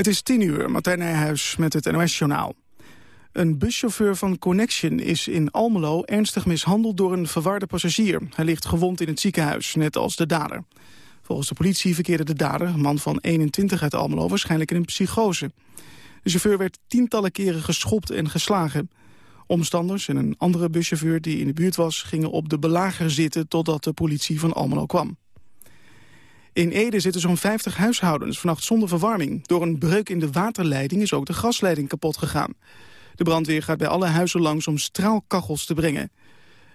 Het is tien uur, Martijn Nijhuis met het NOS-journaal. Een buschauffeur van Connection is in Almelo ernstig mishandeld door een verwarde passagier. Hij ligt gewond in het ziekenhuis, net als de dader. Volgens de politie verkeerde de dader, een man van 21 uit Almelo, waarschijnlijk in een psychose. De chauffeur werd tientallen keren geschopt en geslagen. Omstanders en een andere buschauffeur die in de buurt was... gingen op de belager zitten totdat de politie van Almelo kwam. In Ede zitten zo'n 50 huishoudens vannacht zonder verwarming. Door een breuk in de waterleiding is ook de gasleiding kapot gegaan. De brandweer gaat bij alle huizen langs om straalkachels te brengen.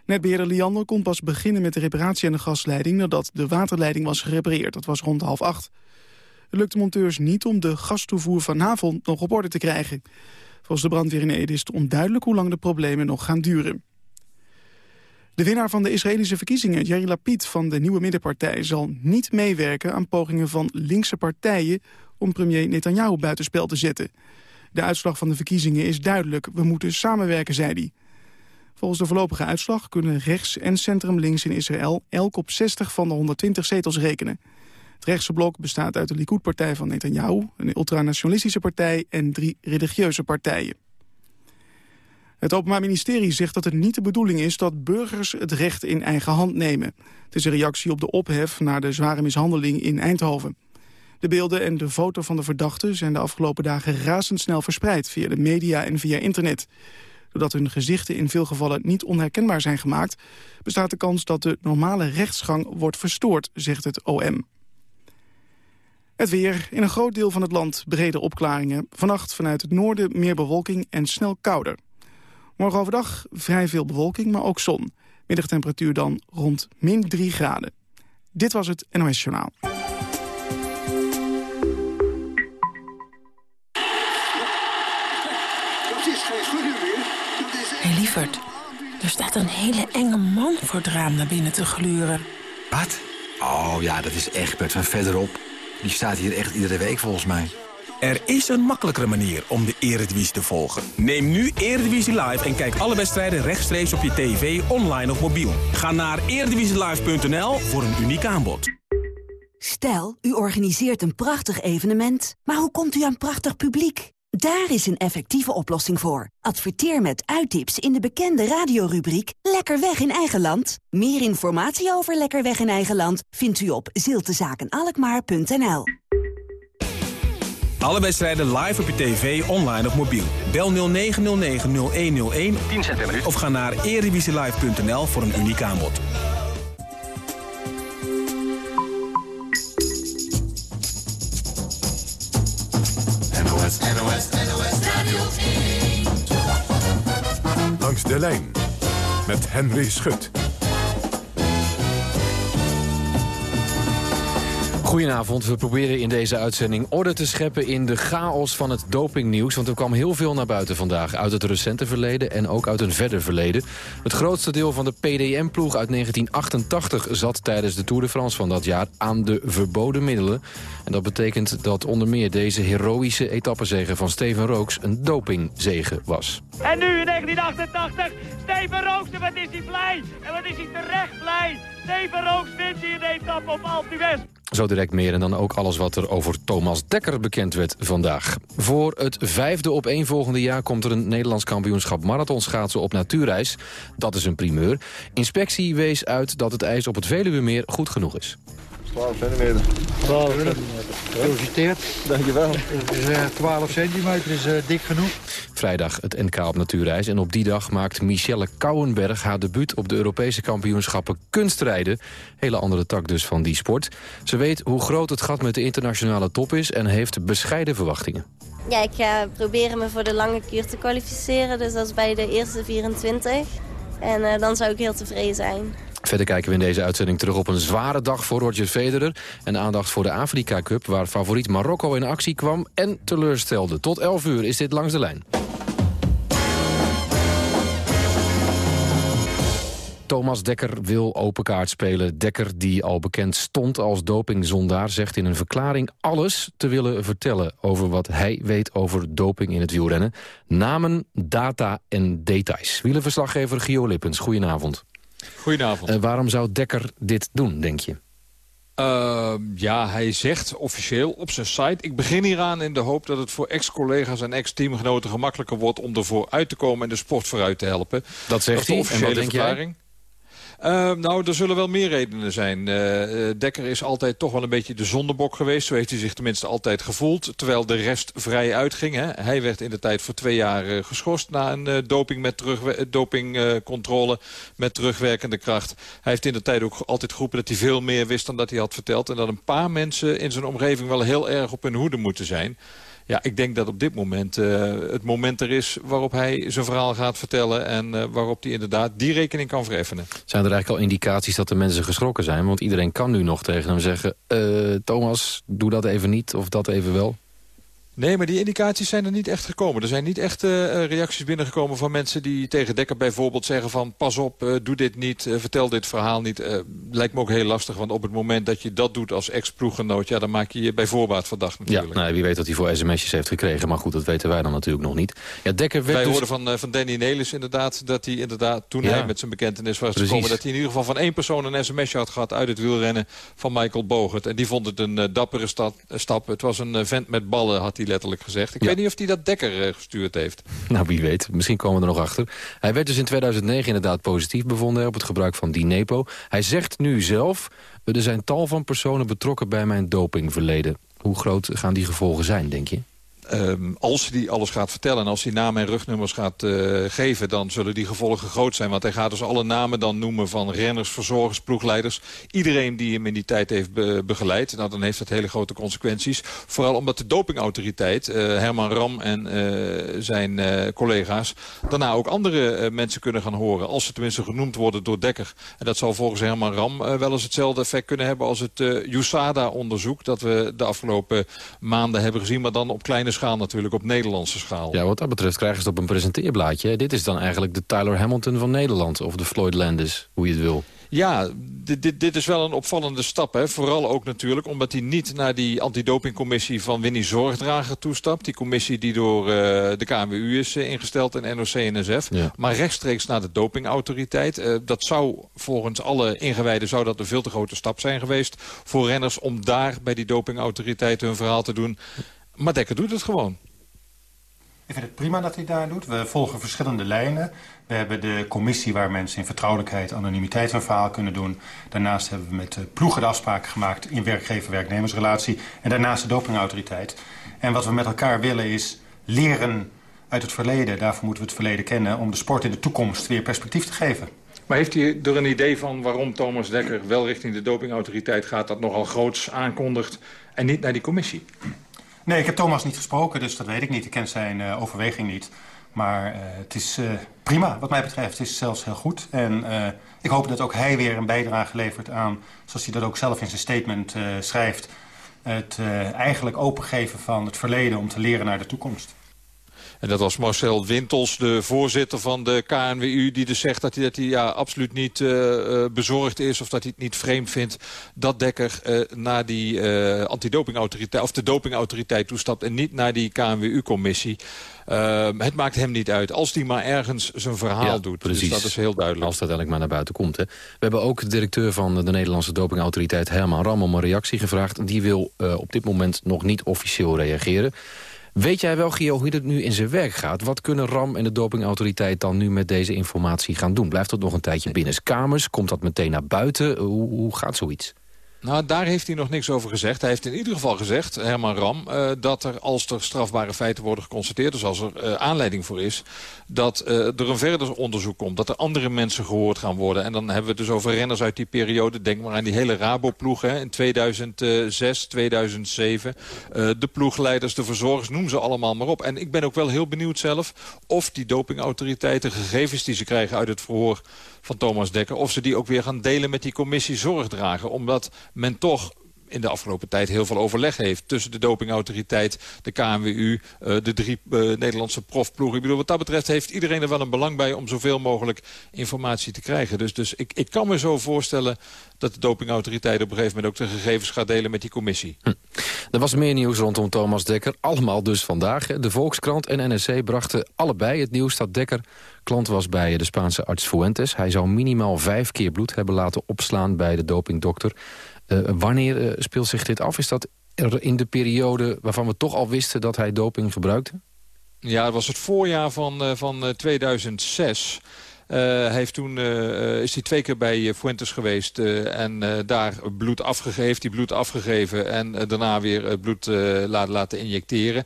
Netbeheerder Liander kon pas beginnen met de reparatie aan de gasleiding... nadat de waterleiding was gerepareerd. Dat was rond half acht. Het lukt de monteurs niet om de gastoevoer vanavond nog op orde te krijgen. Volgens de brandweer in Ede is het onduidelijk hoe lang de problemen nog gaan duren. De winnaar van de Israëlische verkiezingen, Yair Lapid van de nieuwe middenpartij... zal niet meewerken aan pogingen van linkse partijen... om premier Netanyahu buitenspel te zetten. De uitslag van de verkiezingen is duidelijk. We moeten samenwerken, zei hij. Volgens de voorlopige uitslag kunnen rechts en centrum links in Israël... elk op 60 van de 120 zetels rekenen. Het rechtse blok bestaat uit de Likud-partij van Netanyahu... een ultranationalistische partij en drie religieuze partijen. Het Openbaar Ministerie zegt dat het niet de bedoeling is... dat burgers het recht in eigen hand nemen. Het is een reactie op de ophef na de zware mishandeling in Eindhoven. De beelden en de foto van de verdachte zijn de afgelopen dagen razendsnel verspreid... via de media en via internet. Doordat hun gezichten in veel gevallen niet onherkenbaar zijn gemaakt... bestaat de kans dat de normale rechtsgang wordt verstoord, zegt het OM. Het weer. In een groot deel van het land brede opklaringen. Vannacht vanuit het noorden meer bewolking en snel kouder. Morgen overdag vrij veel bewolking, maar ook zon. Middagtemperatuur dan rond min 3 graden. Dit was het NOS Journaal. Hé hey, lieverd, er staat een hele enge man voor het raam naar binnen te gluren. Wat? Oh ja, dat is Egbert van verderop. Die staat hier echt iedere week volgens mij. Er is een makkelijkere manier om de Eredivisie te volgen. Neem nu Eredivisie Live en kijk alle wedstrijden rechtstreeks op je tv, online of mobiel. Ga naar eredivisielive.nl voor een uniek aanbod. Stel, u organiseert een prachtig evenement, maar hoe komt u aan prachtig publiek? Daar is een effectieve oplossing voor. Adverteer met uittips in de bekende radiorubriek Lekker weg in eigen land. Meer informatie over Lekker weg in eigen land vindt u op ziltezakenalkmaar.nl. Alle wedstrijden live op je tv, online of mobiel. Bel 0909-0101 10 cent per minuut. of ga naar erevisielive.nl voor een uniek aanbod. NOS, NOS, NOS Radio 1. Langs de lijn met Henry Schut. Goedenavond, we proberen in deze uitzending orde te scheppen in de chaos van het dopingnieuws. Want er kwam heel veel naar buiten vandaag uit het recente verleden en ook uit een verder verleden. Het grootste deel van de PDM-ploeg uit 1988 zat tijdens de Tour de France van dat jaar aan de verboden middelen. En dat betekent dat onder meer deze heroïsche etappezege van Steven Rooks een dopingzege was. En nu in 1988, Steven Rooks, wat is hij blij? En wat is hij terecht blij? Steven wint hier de etappe op Alpe. Zo direct meer en dan ook alles wat er over Thomas Dekker bekend werd vandaag. Voor het vijfde op één volgende jaar komt er een Nederlands kampioenschap marathonschaatsen op natuurreis. Dat is een primeur. Inspectie wees uit dat het ijs op het Veluwemeer goed genoeg is. 12 centimeter. 12 centimeter. Gefeliciteerd. Dankjewel. Dus, uh, 12 centimeter is uh, dik genoeg. Vrijdag het NK op natuurreis. En op die dag maakt Michelle Kouwenberg haar debuut op de Europese kampioenschappen kunstrijden. Hele andere tak dus van die sport. Ze weet hoe groot het gat met de internationale top is en heeft bescheiden verwachtingen. Ja, ik ga proberen me voor de lange kuur te kwalificeren. Dus dat is bij de eerste 24. En uh, dan zou ik heel tevreden zijn. Verder kijken we in deze uitzending terug op een zware dag voor Roger Federer... en aandacht voor de Afrika Cup, waar favoriet Marokko in actie kwam... en teleurstelde. Tot 11 uur is dit Langs de Lijn. Thomas Dekker wil open kaart spelen. Dekker, die al bekend stond als dopingzondaar... zegt in een verklaring alles te willen vertellen... over wat hij weet over doping in het wielrennen. Namen, data en details. Wielenverslaggever Gio Lippens, goedenavond. Goedenavond. Uh, waarom zou Dekker dit doen, denk je? Uh, ja, hij zegt officieel op zijn site... ik begin hieraan in de hoop dat het voor ex-collega's en ex-teamgenoten gemakkelijker wordt... om ervoor uit te komen en de sport vooruit te helpen. Dat zegt hij, en wat denk verklaring. Uh, nou, er zullen wel meer redenen zijn. Uh, Dekker is altijd toch wel een beetje de zondebok geweest. Zo heeft hij zich tenminste altijd gevoeld. Terwijl de rest vrij uitging. Hè. Hij werd in de tijd voor twee jaar uh, geschorst... na een doping met dopingcontrole met terugwerkende kracht. Hij heeft in de tijd ook altijd geroepen dat hij veel meer wist... dan dat hij had verteld. En dat een paar mensen in zijn omgeving wel heel erg op hun hoede moeten zijn. Ja, ik denk dat op dit moment uh, het moment er is waarop hij zijn verhaal gaat vertellen... en uh, waarop hij inderdaad die rekening kan vereffenen. Zijn er eigenlijk al indicaties dat de mensen geschrokken zijn? Want iedereen kan nu nog tegen hem zeggen... Uh, Thomas, doe dat even niet of dat even wel. Nee, maar die indicaties zijn er niet echt gekomen. Er zijn niet echt uh, reacties binnengekomen van mensen die tegen Dekker bijvoorbeeld zeggen van... pas op, uh, doe dit niet, uh, vertel dit verhaal niet. lijkt me ook heel lastig, want op het moment dat je dat doet als ex-ploeggenoot... ja, dan maak je je bij voorbaat verdacht natuurlijk. Ja, nou, wie weet dat hij voor sms'jes heeft gekregen, maar goed, dat weten wij dan natuurlijk nog niet. Ja, Dekker werd wij dus... hoorden van, van Danny Nelis inderdaad dat hij inderdaad, toen ja. hij met zijn bekentenis was Precies. gekomen... dat hij in ieder geval van één persoon een sms'je had gehad uit het wielrennen van Michael Bogert. En die vond het een dappere stap, stap. Het was een vent met ballen, had hij letterlijk gezegd. Ik weet niet of hij dat Dekker uh, gestuurd heeft. Nou, wie weet. Misschien komen we er nog achter. Hij werd dus in 2009 inderdaad positief bevonden op het gebruik van Dinepo. Hij zegt nu zelf, er zijn tal van personen betrokken bij mijn dopingverleden. Hoe groot gaan die gevolgen zijn, denk je? Um, als hij alles gaat vertellen en als hij namen en rugnummers gaat uh, geven... dan zullen die gevolgen groot zijn. Want hij gaat dus alle namen dan noemen van renners, verzorgers, ploegleiders. Iedereen die hem in die tijd heeft be begeleid. Nou, dan heeft dat hele grote consequenties. Vooral omdat de dopingautoriteit, uh, Herman Ram en uh, zijn collega's... daarna ook andere mensen kunnen gaan horen. Als ze tenminste genoemd worden door Dekker. En dat zal volgens Herman Ram wel eens hetzelfde effect kunnen hebben... als het USADA-onderzoek dat we de afgelopen maanden hebben gezien. Maar dan op kleine schaal natuurlijk, op Nederlandse schaal. Ja, wat dat betreft krijgen ze het op een presenteerblaadje. Dit is dan eigenlijk de Tyler Hamilton van Nederland. Of de Floyd Landis, hoe je het wil. Ja, dit, dit, dit, is wel een opvallende stap. Hè. Vooral ook natuurlijk omdat hij niet naar die antidopingcommissie van Winnie Zorgdrager toestapt. Die commissie die door uh, de KNWU is uh, ingesteld en NOC-NSF. Ja. Maar rechtstreeks naar de dopingautoriteit. Uh, dat zou volgens alle ingewijden zou dat een veel te grote stap zijn geweest voor renners om daar bij die dopingautoriteit hun verhaal te doen. Maar Dekker doet het gewoon. Ik vind het prima dat hij daar doet. We volgen verschillende lijnen. We hebben de commissie waar mensen in vertrouwelijkheid, anonimiteit hun verhaal kunnen doen. Daarnaast hebben we met de ploegen de afspraken gemaakt in werkgever-werknemersrelatie. En daarnaast de dopingautoriteit. En wat we met elkaar willen is leren uit het verleden. Daarvoor moeten we het verleden kennen om de sport in de toekomst weer perspectief te geven. Maar heeft u er een idee van waarom Thomas Dekker wel richting de dopingautoriteit gaat... dat nogal groots aankondigt en niet naar die commissie? Nee, ik heb Thomas niet gesproken, dus dat weet ik niet. Ik ken zijn uh, overweging niet. Maar uh, het is uh, prima wat mij betreft. Het is zelfs heel goed. En ik hoop dat ook hij weer een bijdrage levert aan... zoals hij dat ook zelf in zijn statement schrijft... het eigenlijk opengeven van het verleden om te leren naar de toekomst. En dat was Marcel Wintels, de voorzitter van de KNWU... die dus zegt dat hij, dat hij ja, absoluut niet uh, bezorgd is... of dat hij het niet vreemd vindt dat Dekker uh, naar die uh, antidopingautoriteit... of de dopingautoriteit toestapt en niet naar die KNWU-commissie. Uh, het maakt hem niet uit. Als hij maar ergens zijn verhaal ja, doet. Precies. Dus dat is heel duidelijk. Als dat uiteindelijk maar naar buiten komt. Hè. We hebben ook de directeur van de Nederlandse dopingautoriteit... Herman Ram om een reactie gevraagd. Die wil op dit moment nog niet officieel reageren. Weet jij wel, Gio, hoe het nu in zijn werk gaat? Wat kunnen RAM en de dopingautoriteit dan nu met deze informatie gaan doen? Blijft dat nog een tijdje binnen kamers? Komt dat meteen naar buiten? Hoe, hoe gaat zoiets? Nou, daar heeft hij nog niks over gezegd. Hij heeft in ieder geval gezegd, Herman Ram, uh, dat er als er strafbare feiten worden geconstateerd, dus als er uh, aanleiding voor is, dat uh, er een verder onderzoek komt. Dat er andere mensen gehoord gaan worden. En dan hebben we het dus over renners uit die periode. Denk maar aan die hele Rabo-ploeg in 2006, 2007. de ploegleiders, de verzorgers, noem ze allemaal maar op. En ik ben ook wel heel benieuwd zelf of die dopingautoriteiten gegevens die ze krijgen uit het verhoor van Thomas Dekker... of ze die ook weer gaan delen met die commissie zorgdragen. Omdat men toch in de afgelopen tijd heel veel overleg heeft... tussen de dopingautoriteit, de KNWU, uh, de drie uh, Nederlandse profploegen. Ik bedoel, wat dat betreft heeft iedereen er wel een belang bij... om zoveel mogelijk informatie te krijgen. Dus, dus ik, ik kan me zo voorstellen dat de dopingautoriteit op een gegeven moment... ook de gegevens gaat delen met die commissie. Hm. Er was meer nieuws rondom Thomas Dekker. Allemaal dus vandaag. De Volkskrant en NRC brachten allebei het nieuws dat Dekker klant was bij de Spaanse arts Fuentes. Hij zou minimaal vijf keer bloed hebben laten opslaan bij de dopingdokter. Wanneer speelt zich dit af? Is dat in de periode waarvan we toch al wisten dat hij doping gebruikte? Ja, het was het voorjaar van, van 2006. Uh, heeft toen, uh, is hij twee keer bij Fuentes geweest en daar bloed afgegeven, heeft hij bloed afgegeven en daarna weer het bloed laten, laten injecteren.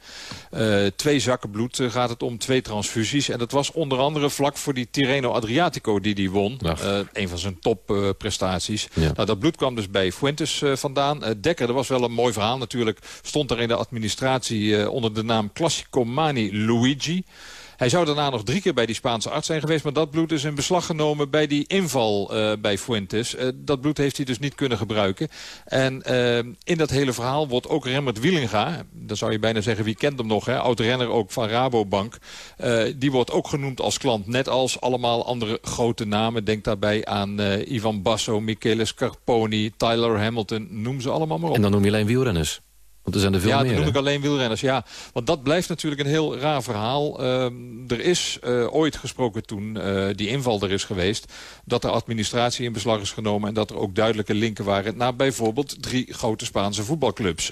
twee zakken bloed gaat het om, twee transfusies. En dat was onder andere vlak voor die Tirreno Adriatico die hij won. een van zijn topprestaties. Ja. Nou, dat bloed kwam dus bij Fuentes vandaan. Dekker, dat was wel een mooi verhaal natuurlijk, stond er in de administratie onder de naam Classico Mani Luigi. Hij zou daarna nog drie keer bij die Spaanse arts zijn geweest... maar dat bloed is in beslag genomen bij die inval uh, bij Fuentes. Uh, dat bloed heeft hij dus niet kunnen gebruiken. En uh, in dat hele verhaal wordt ook Remmert Wielinga... dan zou je bijna zeggen, wie kent hem nog, oud-renner ook van Rabobank... die wordt ook genoemd als klant, net als allemaal andere grote namen. Denk daarbij aan Ivan Basso, Michele Scarponi, Tyler Hamilton, noem ze allemaal maar op. En dan noem je alleen wielrenners. Want er zijn er veel ja, meer. Ja, noem ik alleen wielrenners. Ja, want dat blijft natuurlijk een heel raar verhaal. Uh, er is uh, ooit gesproken toen uh, die inval er is geweest... dat er administratie in beslag is genomen... en dat er ook duidelijke linken waren naar bijvoorbeeld drie grote Spaanse voetbalclubs.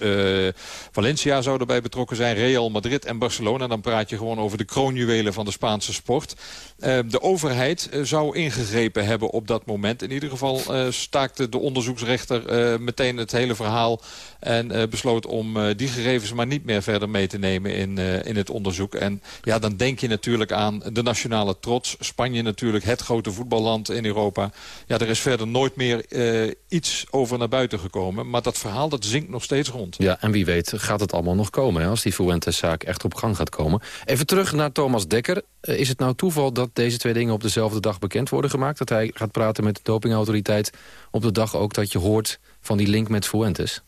Valencia zou erbij betrokken zijn, Real Madrid en Barcelona. Dan praat je gewoon over de kroonjuwelen van de Spaanse sport. de overheid zou ingegrepen hebben op dat moment. In ieder geval staakte de onderzoeksrechter meteen het hele verhaal... en besloot om om uh, die gegevens maar niet meer verder mee te nemen in, uh, in het onderzoek. En ja, dan denk je natuurlijk aan de nationale trots. Spanje natuurlijk, het grote voetballand in Europa. Ja, er is verder nooit meer uh, iets over naar buiten gekomen. Maar dat verhaal, dat zinkt nog steeds rond. Ja, en wie weet gaat het allemaal nog komen... Hè, als die Fuentes-zaak echt op gang gaat komen. Even terug naar Thomas Dekker. is het nou toeval dat deze twee dingen op dezelfde dag bekend worden gemaakt? Dat hij gaat praten met de dopingautoriteit op de dag ook dat je hoort van die link met Fuentes?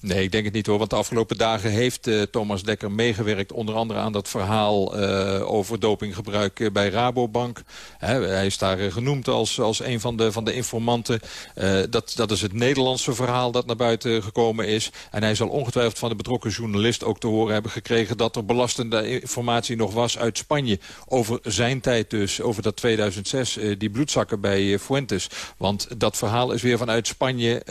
Nee, ik denk het niet hoor. Want de afgelopen dagen heeft uh, Thomas Dekker meegewerkt... onder andere aan dat verhaal uh, over dopinggebruik uh, bij Rabobank. hij is daar genoemd als, als een van de, van de informanten. dat, dat is het Nederlandse verhaal dat naar buiten gekomen is. En hij zal ongetwijfeld van de betrokken journalist ook te horen hebben gekregen... dat er belastende informatie nog was uit Spanje. Over zijn tijd dus, over dat 2006, die bloedzakken bij Fuentes. Want dat verhaal is weer vanuit Spanje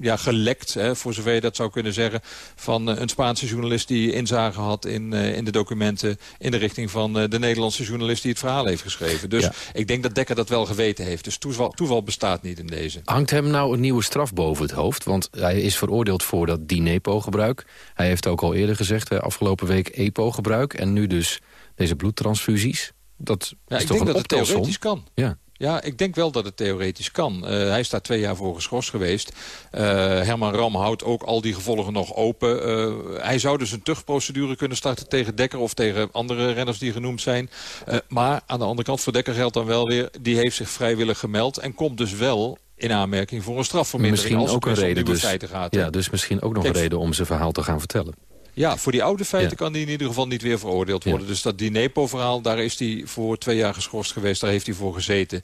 ja, gelekt, hè, voor zover dat zou kunnen zeggen... van eh, een Spaanse journalist die inzage had in, eh, in de documenten... in de richting van eh, de Nederlandse journalist die het verhaal heeft geschreven. Dus ik denk dat Dekker dat wel geweten heeft. Dus toeval, toeval bestaat niet in deze. Hangt hem nou een nieuwe straf boven het hoofd? Want hij is veroordeeld voor dat Dinepo-gebruik. Hij heeft ook al eerder gezegd, afgelopen week EPO-gebruik... en nu dus deze bloedtransfusies. Dat ja, is ik toch denk een dat het theoretisch kan. Ja. Ja, ik denk wel dat het theoretisch kan. Uh, hij is daar twee jaar voor geschorst geweest. Uh, Herman Ram houdt ook al die gevolgen nog open. Uh, hij zou dus een tuchtprocedure kunnen starten tegen Dekker... of tegen andere renners die genoemd zijn. maar aan de andere kant, voor Dekker geldt dan wel weer... die heeft zich vrijwillig gemeld en komt dus wel in aanmerking voor een strafvermindering. Misschien als ook een reden dus. Gaat, ja, dus misschien ook nog Kijk, een reden om zijn verhaal te gaan vertellen. Ja, voor die oude feiten kan hij in ieder geval niet weer veroordeeld worden. Dus dat Dinepo-verhaal, daar is hij voor twee jaar geschorst geweest. Daar heeft hij voor gezeten.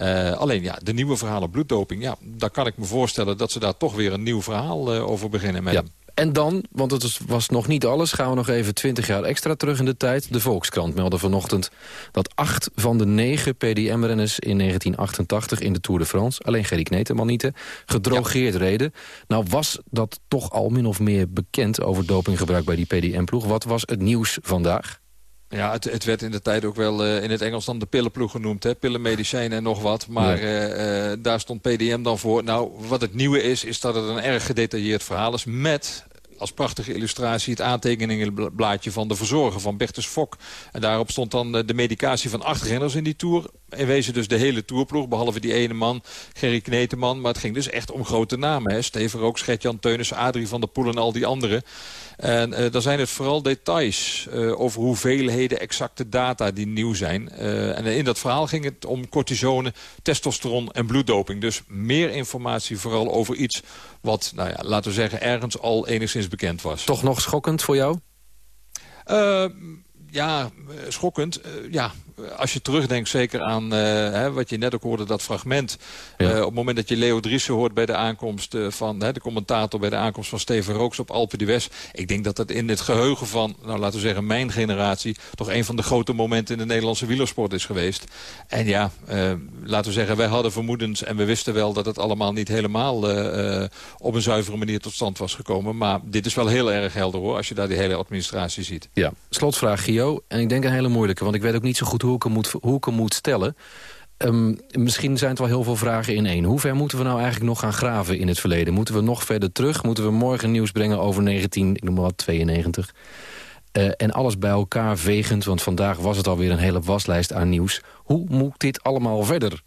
Uh, alleen ja, de nieuwe verhalen bloeddoping, ja, daar kan ik me voorstellen dat ze daar toch weer een nieuw verhaal uh, over beginnen met ja. En dan, want het was nog niet alles... gaan we nog even 20 jaar extra terug in de tijd. De Volkskrant meldde vanochtend dat acht van de negen PDM-renners... in 1988 in de Tour de France, alleen Gerry Kneteman niet... gedrogeerd ja. reden. Nou was dat toch al min of meer bekend over dopinggebruik bij die PDM-ploeg. Wat was het nieuws vandaag? Ja, het, het, werd in de tijd ook wel uh, in het Engels dan de pillenploeg genoemd. Hè? Pillenmedicijnen en nog wat. Maar ja. uh, uh, daar stond PDM dan voor. Nou, wat het nieuwe is, is dat het een erg gedetailleerd verhaal is... met als prachtige illustratie het aantekeningenblaadje van de verzorger van Bertus Fok. En daarop stond dan de medicatie van acht renners in die Tour. In wezen dus de hele toerploeg, behalve die ene man, Gerry Kneteman. Maar het ging dus echt om grote namen. Steven Rook, Gert-Jan Teunissen, Adrie van der Poel en al die anderen. En uh, dan zijn het vooral details uh, over hoeveelheden exacte data die nieuw zijn. Uh, en in dat verhaal ging het om cortisone, testosteron en bloeddoping. Dus meer informatie vooral over iets wat, nou ja, laten we zeggen, ergens al enigszins bekend was. Toch nog schokkend voor jou? Uh, ja, schokkend. Ja, als je terugdenkt zeker aan hè, wat je net ook hoorde, dat fragment. op het moment dat je Leo Driessen hoort bij de aankomst van de commentator... bij de aankomst van Steven Rooks op Alpe d'Huez. Ik denk dat dat in het geheugen van, nou, laten we zeggen, mijn generatie... toch een van de grote momenten in de Nederlandse wielersport is geweest. En ja, laten we zeggen, wij hadden vermoedens en we wisten wel... dat het allemaal niet helemaal op een zuivere manier tot stand was gekomen. Maar dit is wel heel erg helder hoor, als je daar die hele administratie ziet. Ja, slotvraag Gio. En ik denk een hele moeilijke, want ik weet ook niet zo goed hoe ik hem moet, hoe moet stellen. Um, misschien zijn het wel heel veel vragen in één. Hoe ver moeten we nou eigenlijk nog gaan graven in het verleden? Moeten we nog verder terug? Moeten we morgen nieuws brengen over 19, ik noem maar wat, 92? Uh, en alles bij elkaar vegend, want vandaag was het alweer een hele waslijst aan nieuws. Hoe moet dit allemaal verder?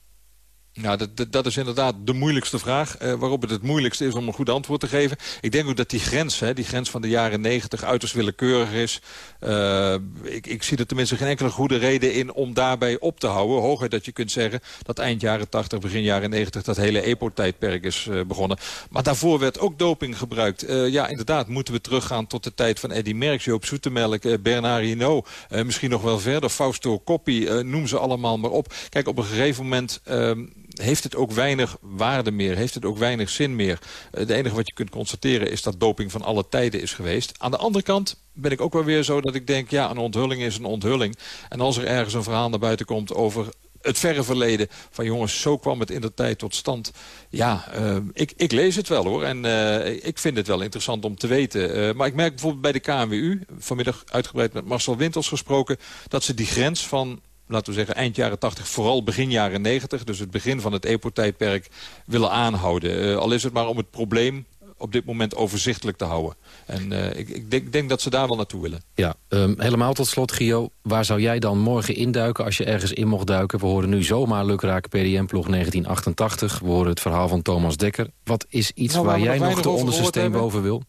Nou, dat, dat, is inderdaad de moeilijkste vraag. Uh, waarop het het moeilijkste is om een goed antwoord te geven. Ik denk ook dat die grens, hè, die grens van de jaren 90 uiterst willekeurig is. Uh, ik, ik, zie er tenminste geen enkele goede reden in om daarbij op te houden. Hooguit dat je kunt zeggen dat eind jaren 80, begin jaren 90... dat hele EPO-tijdperk is uh, begonnen. Maar daarvoor werd ook doping gebruikt. ja, inderdaad, moeten we teruggaan tot de tijd van Eddy Merckx, Joop Zoetemelk, Bernard Hinault. misschien nog wel verder, Fausto Coppi, noem ze allemaal maar op. Kijk, op een gegeven moment ehm, heeft het ook weinig waarde meer. Heeft het ook weinig zin meer. Het enige wat je kunt constateren is dat doping van alle tijden is geweest. Aan de andere kant ben ik ook wel weer zo dat ik denk... ja, een onthulling is een onthulling. En als er ergens een verhaal naar buiten komt over het verre verleden. Van jongens, zo kwam het in de tijd tot stand. Ja, uh, ik, ik, lees het wel hoor. En uh, ik vind het wel interessant om te weten. Maar ik merk bijvoorbeeld bij de KNWU, vanmiddag uitgebreid met Marcel Wintels gesproken... dat ze die grens van laten we zeggen, eind jaren 80, vooral begin jaren 90... dus het begin van het EPO-tijdperk willen aanhouden. Uh, al is het maar om het probleem op dit moment overzichtelijk te houden. En uh, ik, ik denk, denk, dat ze daar wel naartoe willen. Ja, um, helemaal tot slot, Gio. Waar zou jij dan morgen induiken als je ergens in mocht duiken? We horen nu zomaar lukraak PDM-ploeg 1988. We horen het verhaal van Thomas Dekker. Wat is iets nou, waar, waar jij nog de onderste steen boven wil?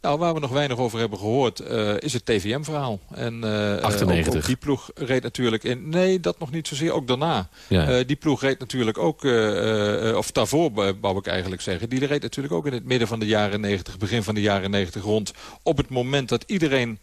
Nou, waar we nog weinig over hebben gehoord, uh, is het TVM-verhaal. En uh, 98. Ook, die ploeg reed natuurlijk in... Nee, dat nog niet zozeer, ook daarna. Ja. Uh, die ploeg reed natuurlijk ook... Of daarvoor, wou ik eigenlijk zeggen. Die reed natuurlijk ook in het midden van de jaren 90, begin van de jaren 90 rond. Op het moment dat iedereen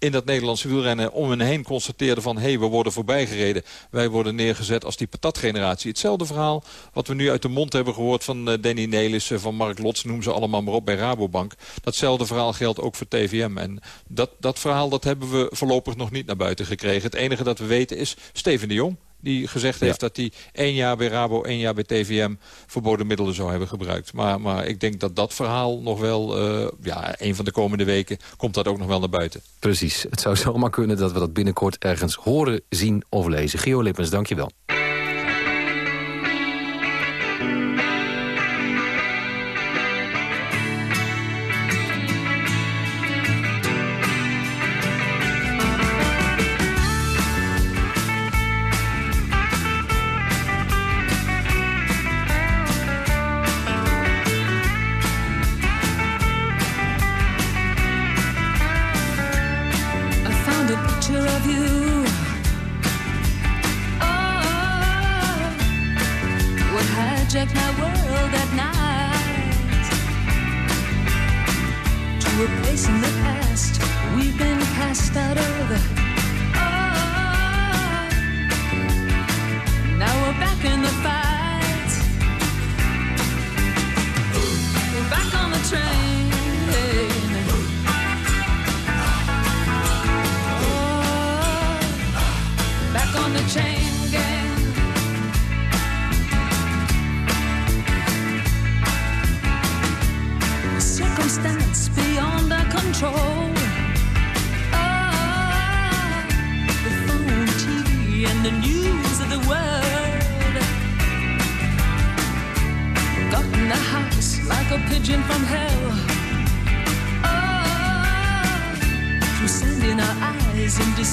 in dat Nederlandse wielrennen om hen heen constateerden van... hé, hey, we worden voorbijgereden. Wij worden neergezet als die patatgeneratie. Hetzelfde verhaal wat we nu uit de mond hebben gehoord van uh, Danny Nelissen... van Mark Lots, noem ze allemaal maar op bij Rabobank. Datzelfde verhaal geldt ook voor TVM. En dat, dat verhaal dat hebben we voorlopig nog niet naar buiten gekregen. Het enige dat we weten is Steven de Jong die gezegd heeft dat hij één jaar bij Rabo, één jaar bij TVM verboden middelen zou hebben gebruikt. Maar, maar ik denk dat dat verhaal nog wel, uh, ja, een van de komende weken komt dat ook nog wel naar buiten. Precies. Het zou zomaar kunnen dat we dat binnenkort ergens horen, zien of lezen. Geo Lippens, dank je wel.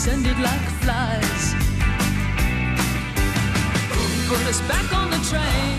descended like flies. Who put us back on the train?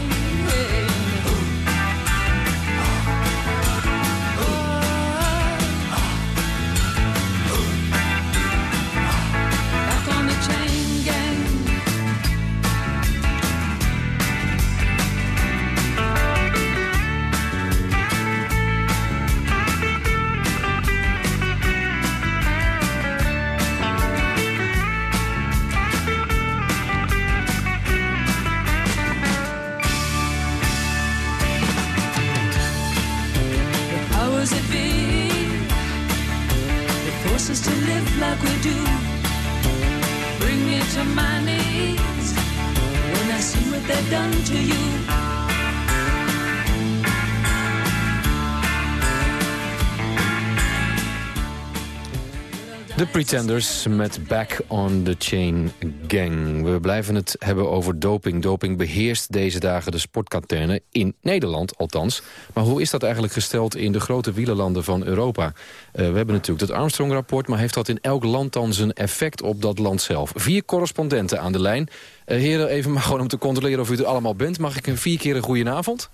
Pretenders met Back on the Chain Gang. We blijven het hebben over doping. Doping beheerst deze dagen de sportkaterne, in Nederland althans. Maar hoe is dat eigenlijk gesteld in de grote wielerlanden van Europa? Uh, we hebben natuurlijk het Armstrong-rapport... maar heeft dat in elk land dan zijn effect op dat land zelf? Vier correspondenten aan de lijn. Uh, heren, even maar gewoon om te controleren of u er allemaal bent. Mag ik een vier keer een goedenavond?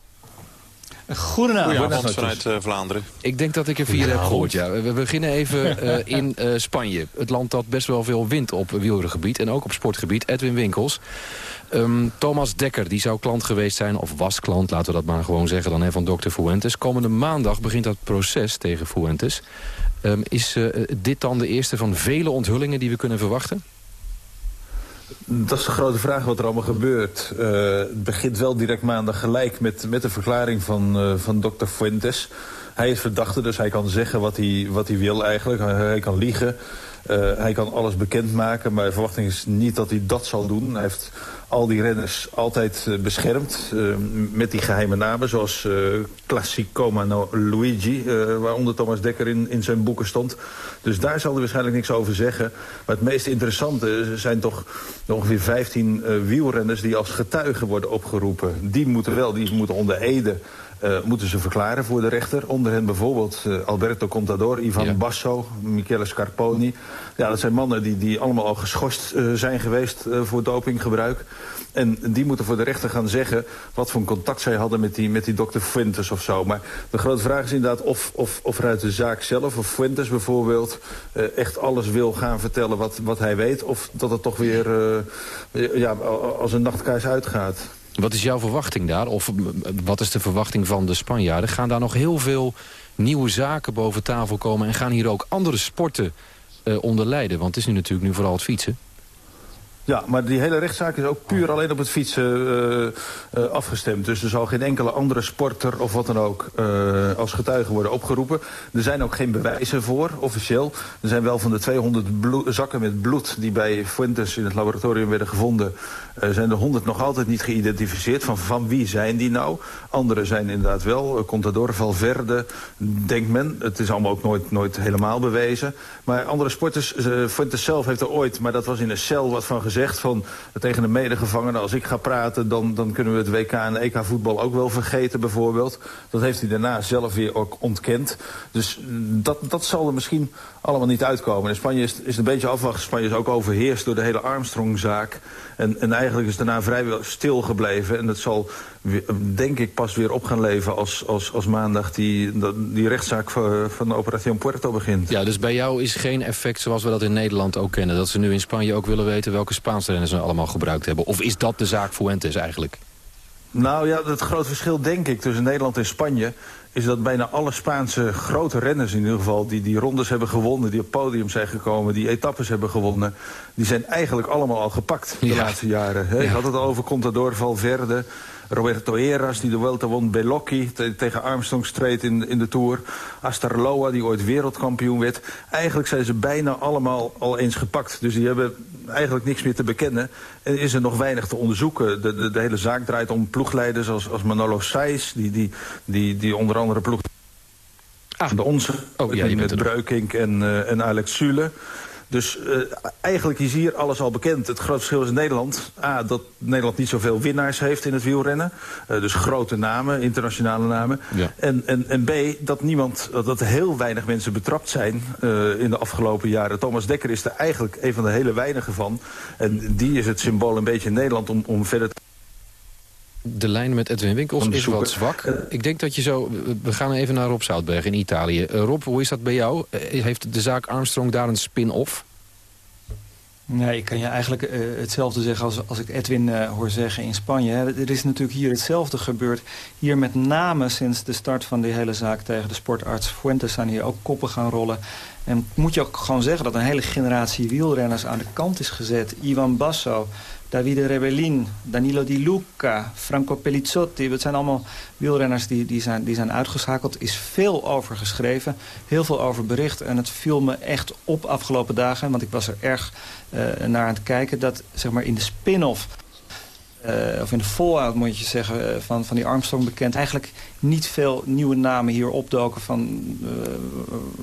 Goedenavond, Goedenavond vanuit uh, Vlaanderen. Ik denk dat ik er vier heb gehoord, ja. We beginnen even uh, in uh, Spanje. Het land dat best wel veel wint op wielrengebied en ook op sportgebied. Edwin Winkels. Um, Thomas Dekker, die zou klant geweest zijn, of was klant, laten we dat maar gewoon zeggen, dan hè, van dokter Fuentes. Komende maandag begint dat proces tegen Fuentes. Um, is dit dan de eerste van vele onthullingen die we kunnen verwachten? Dat is de grote vraag wat er allemaal gebeurt. Uh, het begint wel direct maandag gelijk met, met de verklaring van, uh, van dokter Fuentes. Hij is verdachte, dus hij kan zeggen wat hij, wat hij wil eigenlijk. Hij, kan liegen. Uh, hij kan alles bekendmaken, maar verwachting is niet dat hij dat zal doen. Hij heeft al die renners altijd uh, beschermd uh, met die geheime namen... zoals uh, Classico Mano Luigi, waaronder Thomas Dekker in, in zijn boeken stond. Dus daar zal hij waarschijnlijk niks over zeggen. Maar het meest interessante zijn toch ongeveer 15 wielrenners... die als getuigen worden opgeroepen. Die moeten wel, die moeten onder Ede uh, moeten ze verklaren voor de rechter. Onder hen bijvoorbeeld uh, Alberto Contador, Ivan ja. Basso, Michele Scarponi. Ja, dat zijn mannen die, die allemaal al geschorst uh, zijn geweest voor dopinggebruik. En die moeten voor de rechter gaan zeggen wat voor contact zij hadden met die, met die dokter Fuentes of zo. Maar de grote vraag is inderdaad of, of, of er uit de zaak zelf, of Fuentes bijvoorbeeld, echt alles wil gaan vertellen wat, wat hij weet. Of dat het toch weer ja, als een nachtkaars uitgaat. Wat is jouw verwachting daar? Of wat is de verwachting van de Spanjaarden? Gaan daar nog heel veel nieuwe zaken boven tafel komen... en gaan hier ook andere sporten uh, onder lijden? Want het is nu natuurlijk nu vooral het fietsen. Ja, maar die hele rechtszaak is ook puur alleen op het fietsen uh, uh, afgestemd. Dus er zal geen enkele andere sporter of wat dan ook als getuige worden opgeroepen. Er zijn ook geen bewijzen voor, officieel. Er zijn wel van de 200 zakken met bloed die bij Fuentes in het laboratorium werden gevonden... zijn de 100 nog altijd niet geïdentificeerd. Van, van wie zijn die nou? Andere zijn inderdaad wel. Contador, Valverde, denkt men. Het is allemaal ook nooit, nooit helemaal bewezen. Maar andere sporters, Fuentes zelf heeft er ooit, maar dat was in een cel wat van gezegd van, tegen een medegevangene... als ik ga praten, dan, dan kunnen we het WK en EK voetbal ook wel vergeten bijvoorbeeld. Dat heeft hij daarna zelf weer ook ontkend. Dus dat, dat zal er misschien allemaal niet uitkomen. In Spanje is, is een beetje afwachten. Spanje is ook overheerst door de hele Armstrong-zaak. En, en eigenlijk is daarna vrijwel stil gebleven. En dat zal, denk ik, pas weer op gaan leven als, als, als maandag die, die rechtszaak van de Operación Puerto begint. Ja, dus bij jou is geen effect zoals we dat in Nederland ook kennen. Dat ze nu in Spanje ook willen weten welke Spaanse renners ze allemaal gebruikt hebben. Of is dat de zaak Fuentes eigenlijk? Nou ja, het grote verschil denk ik tussen Nederland en Spanje is dat bijna alle Spaanse grote renners in ieder geval... die die rondes hebben gewonnen, die op podium zijn gekomen... die etappes hebben gewonnen... die zijn eigenlijk allemaal al gepakt de ja. laatste jaren. Ja. Ik had het over Contador, Valverde... Roberto Eras, die de Vuelta won. Belocchi, te tegen Armstrong streed in, in de Tour. Astarloa, die ooit wereldkampioen werd. Eigenlijk zijn ze bijna allemaal al eens gepakt. Dus die hebben eigenlijk niks meer te bekennen. En is er nog weinig te onderzoeken. De, de, de hele zaak draait om ploegleiders als, als Manolo Saiz... Die, die, die, die onder andere ploeg... Ah. De onze, oh, ja, met Breukink en, uh, en Alex Sule. Dus uh, eigenlijk is hier alles al bekend. Het grote verschil is in Nederland. A, dat Nederland niet zoveel winnaars heeft in het wielrennen. Uh, dus grote namen, internationale namen. Ja. En, en, en B, dat, niemand, dat heel weinig mensen betrapt zijn uh, in de afgelopen jaren. Thomas Dekker is er eigenlijk een van de hele weinigen van. En die is het symbool een beetje in Nederland om, om verder te de lijn met Edwin Winkels is wat zwak. Ik denk dat je zo... We gaan even naar Rob Zoutberg in Italië. Uh, Rob, hoe is dat bij jou? Uh, heeft de zaak Armstrong daar een spin-off? Nee, ik kan je eigenlijk uh, hetzelfde zeggen als, als ik Edwin uh, hoor zeggen in Spanje. Hè. Er is natuurlijk hier hetzelfde gebeurd. Hier met name sinds de start van die hele zaak tegen de sportarts Fuentes zijn hier ook koppen gaan rollen. En moet je ook gewoon zeggen dat een hele generatie wielrenners aan de kant is gezet. Ivan Basso, Davide Rebellin, Danilo Di Luca, Franco Pellizzotti. Dat zijn allemaal wielrenners die, die, zijn, die zijn uitgeschakeld. Is veel over geschreven, heel veel over bericht. En het viel me echt op afgelopen dagen, want ik was er erg uh, naar aan het kijken... dat zeg maar, in de spin-off uh, of in de fallout moet je zeggen, uh, van, van die Armstrong bekend... eigenlijk niet veel nieuwe namen hier opdoken van, uh,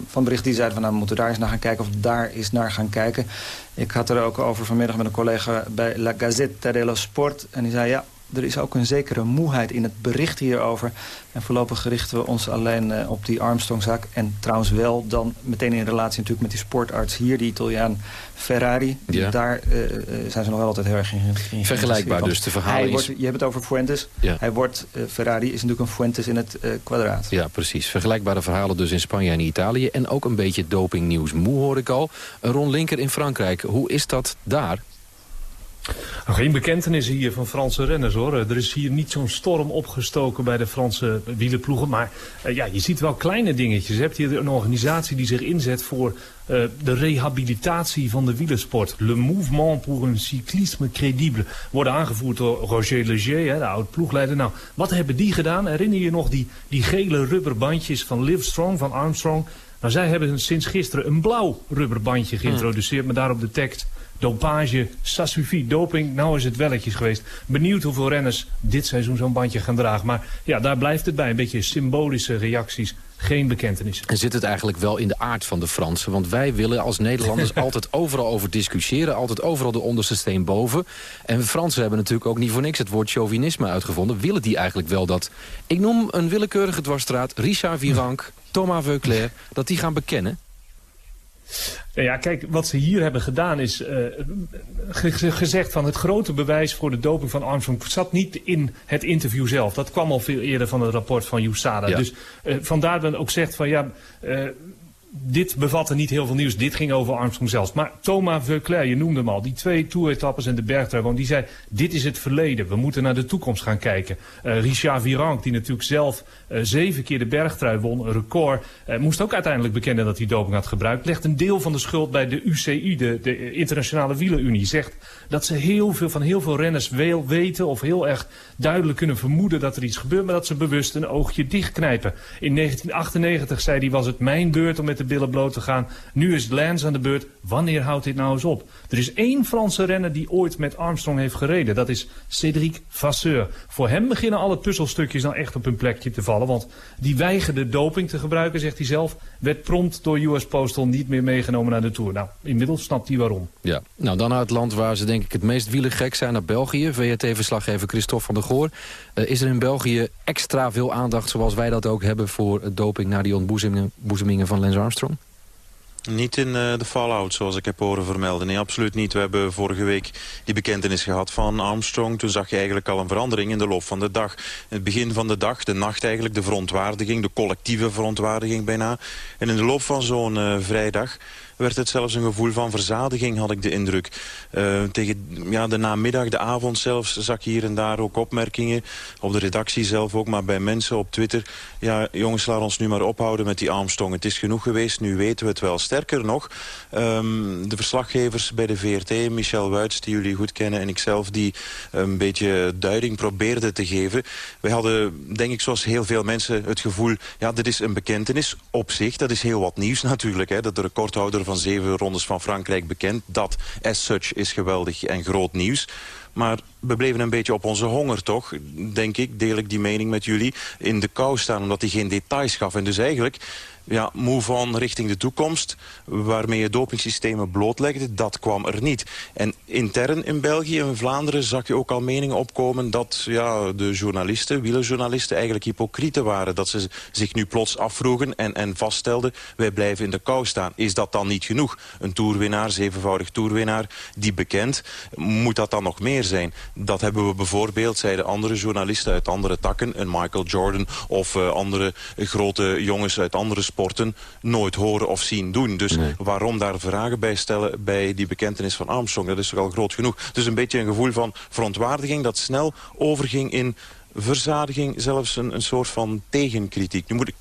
van berichten die zeiden... van nou, we moeten daar eens naar gaan kijken of daar eens naar gaan kijken. Ik had er ook over vanmiddag met een collega bij La Gazzetta dello Sport... en die zei, ja, er is ook een zekere moeheid in het bericht hierover. En voorlopig richten we ons alleen uh, op die Armstrong-zaak. En trouwens wel dan meteen in relatie natuurlijk met die sportarts hier, die Italiaan Ferrari. Ja. Daar uh, zijn ze nog wel altijd heel erg in, in Vergelijkbaar dus, de verhalen wordt, Je hebt het over Fuentes. Ja. Hij wordt, uh, Ferrari is natuurlijk een Fuentes in het kwadraat. Ja, precies. Vergelijkbare verhalen dus in Spanje en Italië. En ook een beetje dopingnieuws moe hoor ik al. Ron Linker in Frankrijk. Hoe is dat daar? Nou, geen bekentenissen hier van Franse renners hoor. Er is hier niet zo'n storm opgestoken bij de Franse wielerploegen. Maar uh, ja, je ziet wel kleine dingetjes. Je hebt hier een organisatie die zich inzet voor uh, de rehabilitatie van de wielersport. Le Mouvement pour un cyclisme crédible. Worden aangevoerd door Roger Leger, hè, de oud ploegleider. Nou, wat hebben die gedaan? Herinner je nog die, die gele rubberbandjes van Livestrong, van Armstrong? Nou, zij hebben sinds gisteren een blauw rubberbandje geïntroduceerd. Met daarop de tekst dopage, ça suffit, doping, nou is het welletjes geweest. Benieuwd hoeveel renners dit seizoen zo'n bandje gaan dragen. Maar ja, daar blijft het bij. Een beetje symbolische reacties. Geen bekentenis. En zit het eigenlijk wel in de aard van de Fransen? Want wij willen als Nederlanders altijd overal over discussiëren. Altijd overal de onderste steen boven. En we Fransen hebben natuurlijk ook niet voor niks het woord chauvinisme uitgevonden. Willen die eigenlijk wel dat, ik noem een willekeurige dwarsstraat... Richard Virenque, Thomas Veuclair, dat die gaan bekennen? Ja, kijk, wat ze hier hebben gedaan is uh, gezegd van het grote bewijs voor de doping van Armstrong zat niet in het interview zelf. Dat kwam al veel eerder van het rapport van USADA. Ja. Dus uh, vandaar dat men ook zegt van ja, uh, dit bevatte niet heel veel nieuws. Dit ging over Armstrong zelfs. Maar Thomas Veuclair, je noemde hem al, die twee toeretappes en de bergtrui, want die zei, dit is het verleden. We moeten naar de toekomst gaan kijken. Uh, Richard Virenque, die natuurlijk zelf uh, zeven keer de bergtrui won, een record, uh, moest ook uiteindelijk bekennen dat hij doping had gebruikt. Legt een deel van de schuld bij de UCI, de, de Internationale Wielerunie. Zegt dat ze heel veel van heel veel renners wel weten of heel erg duidelijk kunnen vermoeden dat er iets gebeurt, maar dat ze bewust een oogje dichtknijpen. In 1998 zei hij, was het mijn beurt om met de billen bloot te gaan. Nu is Lance aan de beurt. Wanneer houdt dit nou eens op? Er is één Franse renner die ooit met Armstrong heeft gereden. Dat is Cédric Vasseur. Voor hem beginnen alle puzzelstukjes nou echt op hun plekje te vallen. Want die weigerde doping te gebruiken, zegt hij zelf. Werd prompt door US Postal niet meer meegenomen naar de Tour. Nou, inmiddels snapt hij waarom. Ja, nou dan het land waar ze ik het meest wielergek zijn, naar België. VRT-verslaggever Christophe van der Goor. Uh, is er in België extra veel aandacht zoals wij dat ook hebben voor doping... naar die ontboezemingen van Lance Armstrong? Niet in uh, de fallout, zoals ik heb horen vermelden. Nee, absoluut niet. We hebben vorige week die bekentenis gehad van Armstrong. Toen zag je eigenlijk al een verandering in de loop van de dag. Het begin van de dag, de nacht eigenlijk, de verontwaardiging, de collectieve verontwaardiging bijna. En in de loop van zo'n uh, vrijdag werd het zelfs een gevoel van verzadiging, had ik de indruk. Uh, tegen ja, de namiddag, de avond zelfs, zag ik hier en daar ook opmerkingen. Op de redactie zelf ook, maar bij mensen op Twitter. Ja, jongens, laat ons nu maar ophouden met die Armstrong. Het is genoeg geweest, nu weten we het wel. Sterker nog, um, de verslaggevers bij de VRT, Michel Wuits, die jullie goed kennen... en ikzelf, die een beetje duiding probeerden te geven. Wij hadden, denk ik, zoals heel veel mensen het gevoel... ja, dit is een bekentenis op zich. Dat is heel wat nieuws natuurlijk, hè, dat de recordhouder van zeven rondes van Frankrijk bekend. Dat, as such, is geweldig en groot nieuws. Maar we bleven een beetje op onze honger, toch? Denk ik, deel ik die mening met jullie. In de kou staan, omdat hij geen details gaf. En dus eigenlijk ja, move on richting de toekomst, waarmee je dopingsystemen blootlegde, dat kwam er niet. En intern in België en Vlaanderen zag je ook al meningen opkomen dat ja, de journalisten, wielerjournalisten, eigenlijk hypocrieten waren. Dat ze zich nu plots afvroegen en, en vaststelden, wij blijven in de kou staan. Is dat dan niet genoeg? Een toerwinnaar, zevenvoudig toerwinnaar, die bekend, moet dat dan nog meer zijn? Dat hebben we bijvoorbeeld, zeiden andere journalisten uit andere takken, een Michael Jordan of uh, andere grote jongens uit andere sporten nooit horen of zien doen. Dus nee. waarom daar vragen bij stellen bij die bekentenis van Armstrong? Dat is toch al groot genoeg. Dus een beetje een gevoel van verontwaardiging dat snel overging in verzadiging, zelfs een, een soort van tegenkritiek. Nu moet ik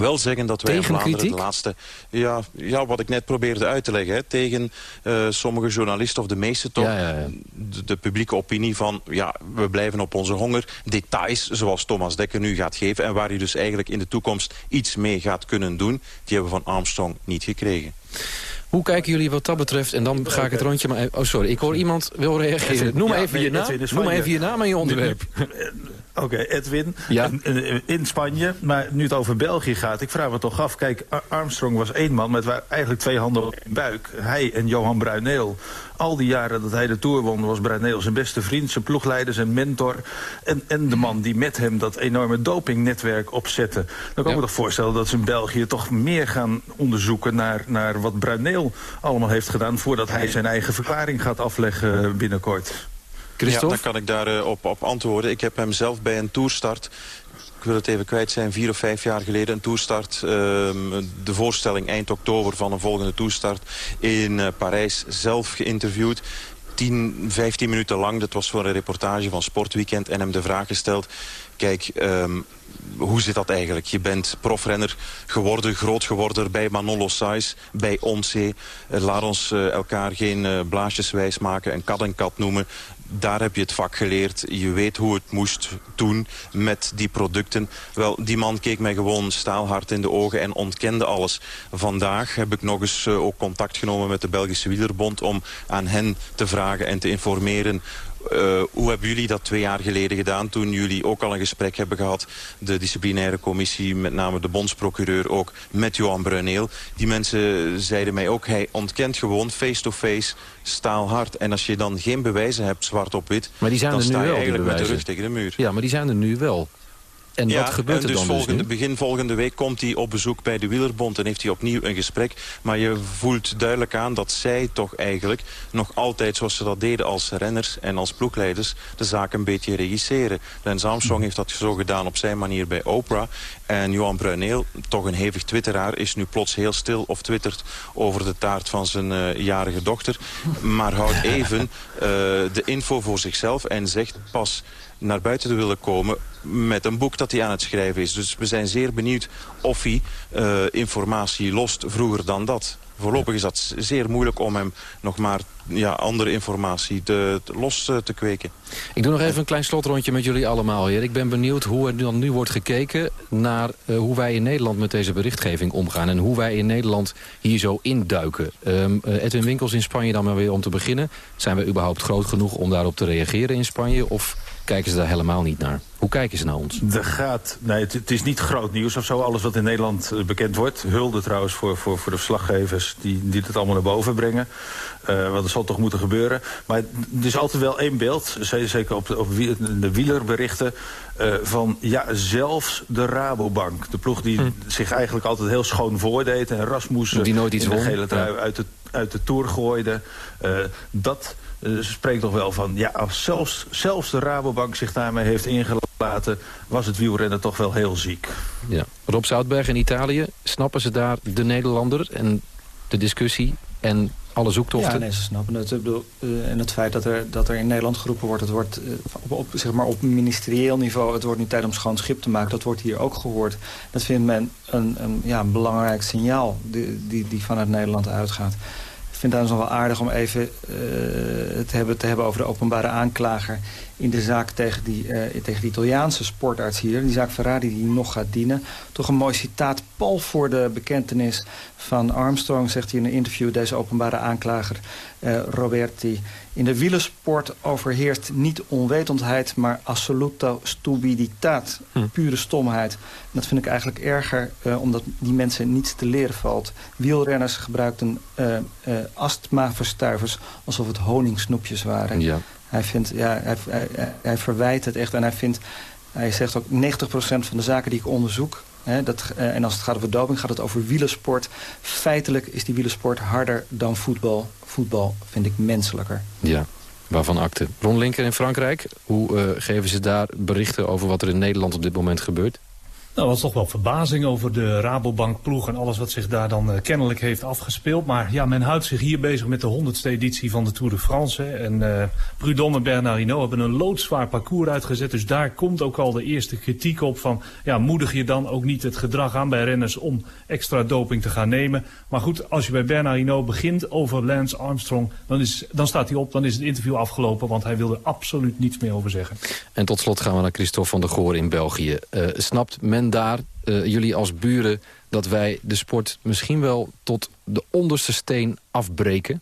wel zeggen dat wij in Vlaanderen de laatste... Ja, ja, wat ik net probeerde uit te leggen. Hè, tegen eh, sommige journalisten, of de meeste toch... Ja, ja, ja. De, de publieke opinie van... ja, we blijven op onze honger. Details, zoals Thomas Dekker nu gaat geven... en waar hij dus eigenlijk in de toekomst iets mee gaat kunnen doen... die hebben we van Armstrong niet gekregen. Hoe kijken jullie wat dat betreft? En dan ga ik het rondje maar even... Oh, sorry, ik hoor iemand wil reageren. Noem maar ja, even nee, je naam. Edwin Noem maar even je. naam en je onderwerp. Oké, Edwin. Ja. Eh, In Spanje, maar nu het over België gaat, ik vraag me toch af. Kijk, Ar- Armstrong was één man met eigenlijk twee handen op één buik. Hij en Johan Bruineel. Al die jaren dat hij de Tour won, was Bruineel zijn beste vriend, zijn ploegleider, zijn mentor. En, en de man die met hem dat enorme dopingnetwerk opzette. Dan kan ik me toch voorstellen dat ze in België toch meer gaan onderzoeken naar, naar wat Bruineel allemaal heeft gedaan... voordat hij zijn eigen verklaring gaat afleggen binnenkort. Ja, dan kan ik daarop op op antwoorden. Ik heb hem zelf bij een toerstart... Ik wil het even kwijt zijn, vier of vijf jaar geleden een toerstart. ehm, de voorstelling eind oktober van een volgende toerstart in eh, Parijs zelf geïnterviewd. 10, 15 minuten lang, dat was voor een reportage van Sportweekend... en hem de vraag gesteld, kijk, ehm, hoe zit dat eigenlijk? Je bent profrenner geworden, groot geworden bij Manolo Sais, bij Once. Eh, laat ons eh, elkaar geen eh, blaasjes wijs maken en kat en kat noemen. Daar heb je het vak geleerd. Je weet hoe het moest doen met die producten. Wel, die man keek mij gewoon staalhard in de ogen en ontkende alles. Vandaag heb ik nog eens ook contact genomen met de Belgische Wielerbond... om aan hen te vragen en te informeren eh, hoe hebben jullie dat twee jaar geleden gedaan... toen jullie ook al een gesprek hebben gehad... de disciplinaire commissie, met name de bondsprocureur ook... met Johan Bruineel. Die mensen zeiden mij ook... hij ontkent gewoon face-to-face staalhard. En als je dan geen bewijzen hebt, zwart op wit... Maar die zijn dan er nu sta je wel, eigenlijk met de rug tegen de muur. Ja, maar die zijn er nu wel. En ja, wat gebeurt en er dus dan dus volgende, begin volgende week komt hij op bezoek bij de Wielerbond... en heeft hij opnieuw een gesprek. Maar je voelt duidelijk aan dat zij toch eigenlijk... nog altijd, zoals ze dat deden als renners en als ploegleiders... de zaak een beetje regisseren. Lance Armstrong heeft dat zo gedaan op zijn manier bij Oprah. En Johan Bruineel, toch een hevig twitteraar... is nu plots heel stil of twittert over de taart van zijn eh, jarige dochter. Maar houdt even eh, de info voor zichzelf en zegt pas naar buiten te willen komen met een boek dat hij aan het schrijven is. Dus we zijn zeer benieuwd of hij eh, informatie lost vroeger dan dat. Voorlopig is dat zeer moeilijk om hem nog maar ja, andere informatie te, los eh, te kweken. Ik doe nog even een klein slotrondje met jullie allemaal, heer. Ik ben benieuwd hoe er dan nu wordt gekeken naar eh, hoe wij in Nederland met deze berichtgeving omgaan. En hoe wij in Nederland hier zo induiken. Eh, Edwin Winkels in Spanje dan maar weer om te beginnen. Zijn we überhaupt groot genoeg om daarop te reageren in Spanje? Of kijken ze daar helemaal niet naar? Hoe kijken ze naar ons? Er gaat, nee, het, het is niet groot nieuws of zo. Alles wat in Nederland eh, bekend wordt. Hulde trouwens voor, voor, voor de verslaggevers die, die het allemaal naar boven brengen. Eh, want dat zal toch moeten gebeuren. Maar er is altijd wel één beeld, ze- zeker op, de- op de wielerberichten... eh, van ja, zelfs de Rabobank. De ploeg die zich eigenlijk altijd heel schoon voordeed. En Rasmussen Die nooit iets in de won, gele trui ja. uit, de, uit de Tour gooide. Dat eh, spreekt toch wel van... ja, als zelfs, zelfs de Rabobank zich daarmee heeft ingelaten... was het wielrennen toch wel heel ziek. Ja. Rob Zoutberg in Italië, snappen ze daar de Nederlander en de discussie en alle zoektochten? Ja, nee, ze snappen het. Ik bedoel, eh, en het feit dat er, dat er in Nederland geroepen wordt... het wordt eh, op, op, zeg maar op ministerieel niveau... het wordt nu tijd om schoon schip te maken. Dat wordt hier ook gehoord. Dat vindt men een, een, ja, een belangrijk signaal die, die, die vanuit Nederland uitgaat. Vind het nog wel aardig om even eh, het hebben, te hebben over de openbare aanklager... in de zaak tegen die, eh, tegen die Italiaanse sportarts hier. Die zaak Ferrari die nog gaat dienen. Toch een mooi citaat. Pal voor de bekentenis van Armstrong, zegt hij in een interview... deze openbare aanklager eh, Roberti. In de wielersport overheerst niet onwetendheid... maar assoluta stupiditeit, pure stomheid. En dat vind ik eigenlijk erger, eh, omdat die mensen niets te leren valt. Wielrenners gebruikten eh eh astmaverstuivers alsof het honingsnoepjes waren. Ja. Hij, vindt, ja, hij, hij- hij verwijt het echt en hij vindt... Hij zegt ook 90% van de zaken die ik onderzoek... Dat, eh, en als het gaat over doping, gaat het over wielersport. Feitelijk is die wielersport harder dan voetbal. Voetbal vind ik menselijker. Ja, waarvan akte. Ron Linker in Frankrijk, hoe eh, geven ze daar berichten over wat er in Nederland op dit moment gebeurt? Nou, was toch wel verbazing over de Rabobank-ploeg en alles wat zich daar dan eh, kennelijk heeft afgespeeld. Maar ja, men houdt zich hier bezig met de 100ste editie van de Tour de France. En eh Prudhomme en Bernard Hinault hebben een loodzwaar parcours uitgezet. Dus daar komt ook al de eerste kritiek op van... ja, moedig je dan ook niet het gedrag aan bij renners om extra doping te gaan nemen. Maar goed, als je bij Bernard Hinault begint over Lance Armstrong... dan, is, dan staat hij op, dan is het interview afgelopen... want hij wil er absoluut niets meer over zeggen. En tot slot gaan we naar Christophe van der Goor in België. Eh, snapt men daar, eh, jullie als buren, dat wij de sport misschien wel tot de onderste steen afbreken?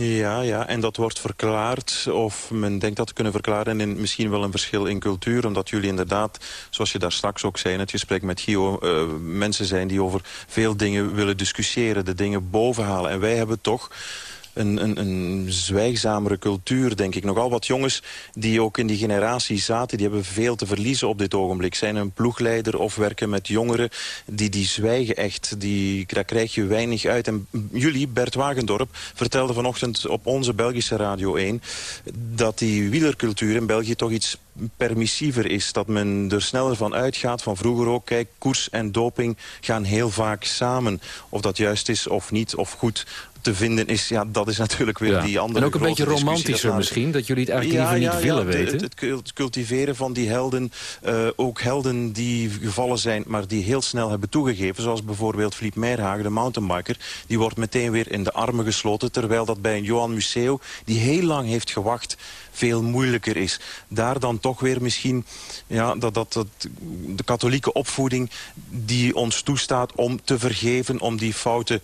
Ja, ja, en dat wordt verklaard, of men denkt dat te kunnen verklaren... in misschien wel een verschil in cultuur, omdat jullie inderdaad... zoals je daar straks ook zei in het gesprek met Gio... eh, mensen zijn die over veel dingen willen discussiëren, de dingen bovenhalen. En wij hebben toch een, een, een zwijgzamere cultuur, denk ik. Nogal wat jongens die ook in die generatie zaten... die hebben veel te verliezen op dit ogenblik. Zijn een ploegleider of werken met jongeren die, die zwijgen echt. Die, daar krijg je weinig uit. En jullie, Bert Wagendorp, vertelde vanochtend op onze Belgische Radio 1... dat die wielercultuur in België toch iets permissiever is. Dat men er sneller van uitgaat, van vroeger ook. Kijk, koers en doping gaan heel vaak samen. Of dat juist is of niet, of goed te vinden is, ja, dat is natuurlijk weer Ja. die andere En ook een beetje romantischer Dat misschien, dat jullie het eigenlijk liever niet willen weten. Het, het cul- het cultiveren van die helden, eh, ook helden die gevallen zijn... maar die heel snel hebben toegegeven, zoals bijvoorbeeld Philippe Meirhagen, de mountainbiker... die wordt meteen weer in de armen gesloten, terwijl dat bij een Johan Museo... die heel lang heeft gewacht, veel moeilijker is. Daar dan toch weer misschien ja, dat, dat, dat, de katholieke opvoeding... die ons toestaat om te vergeven, om die fouten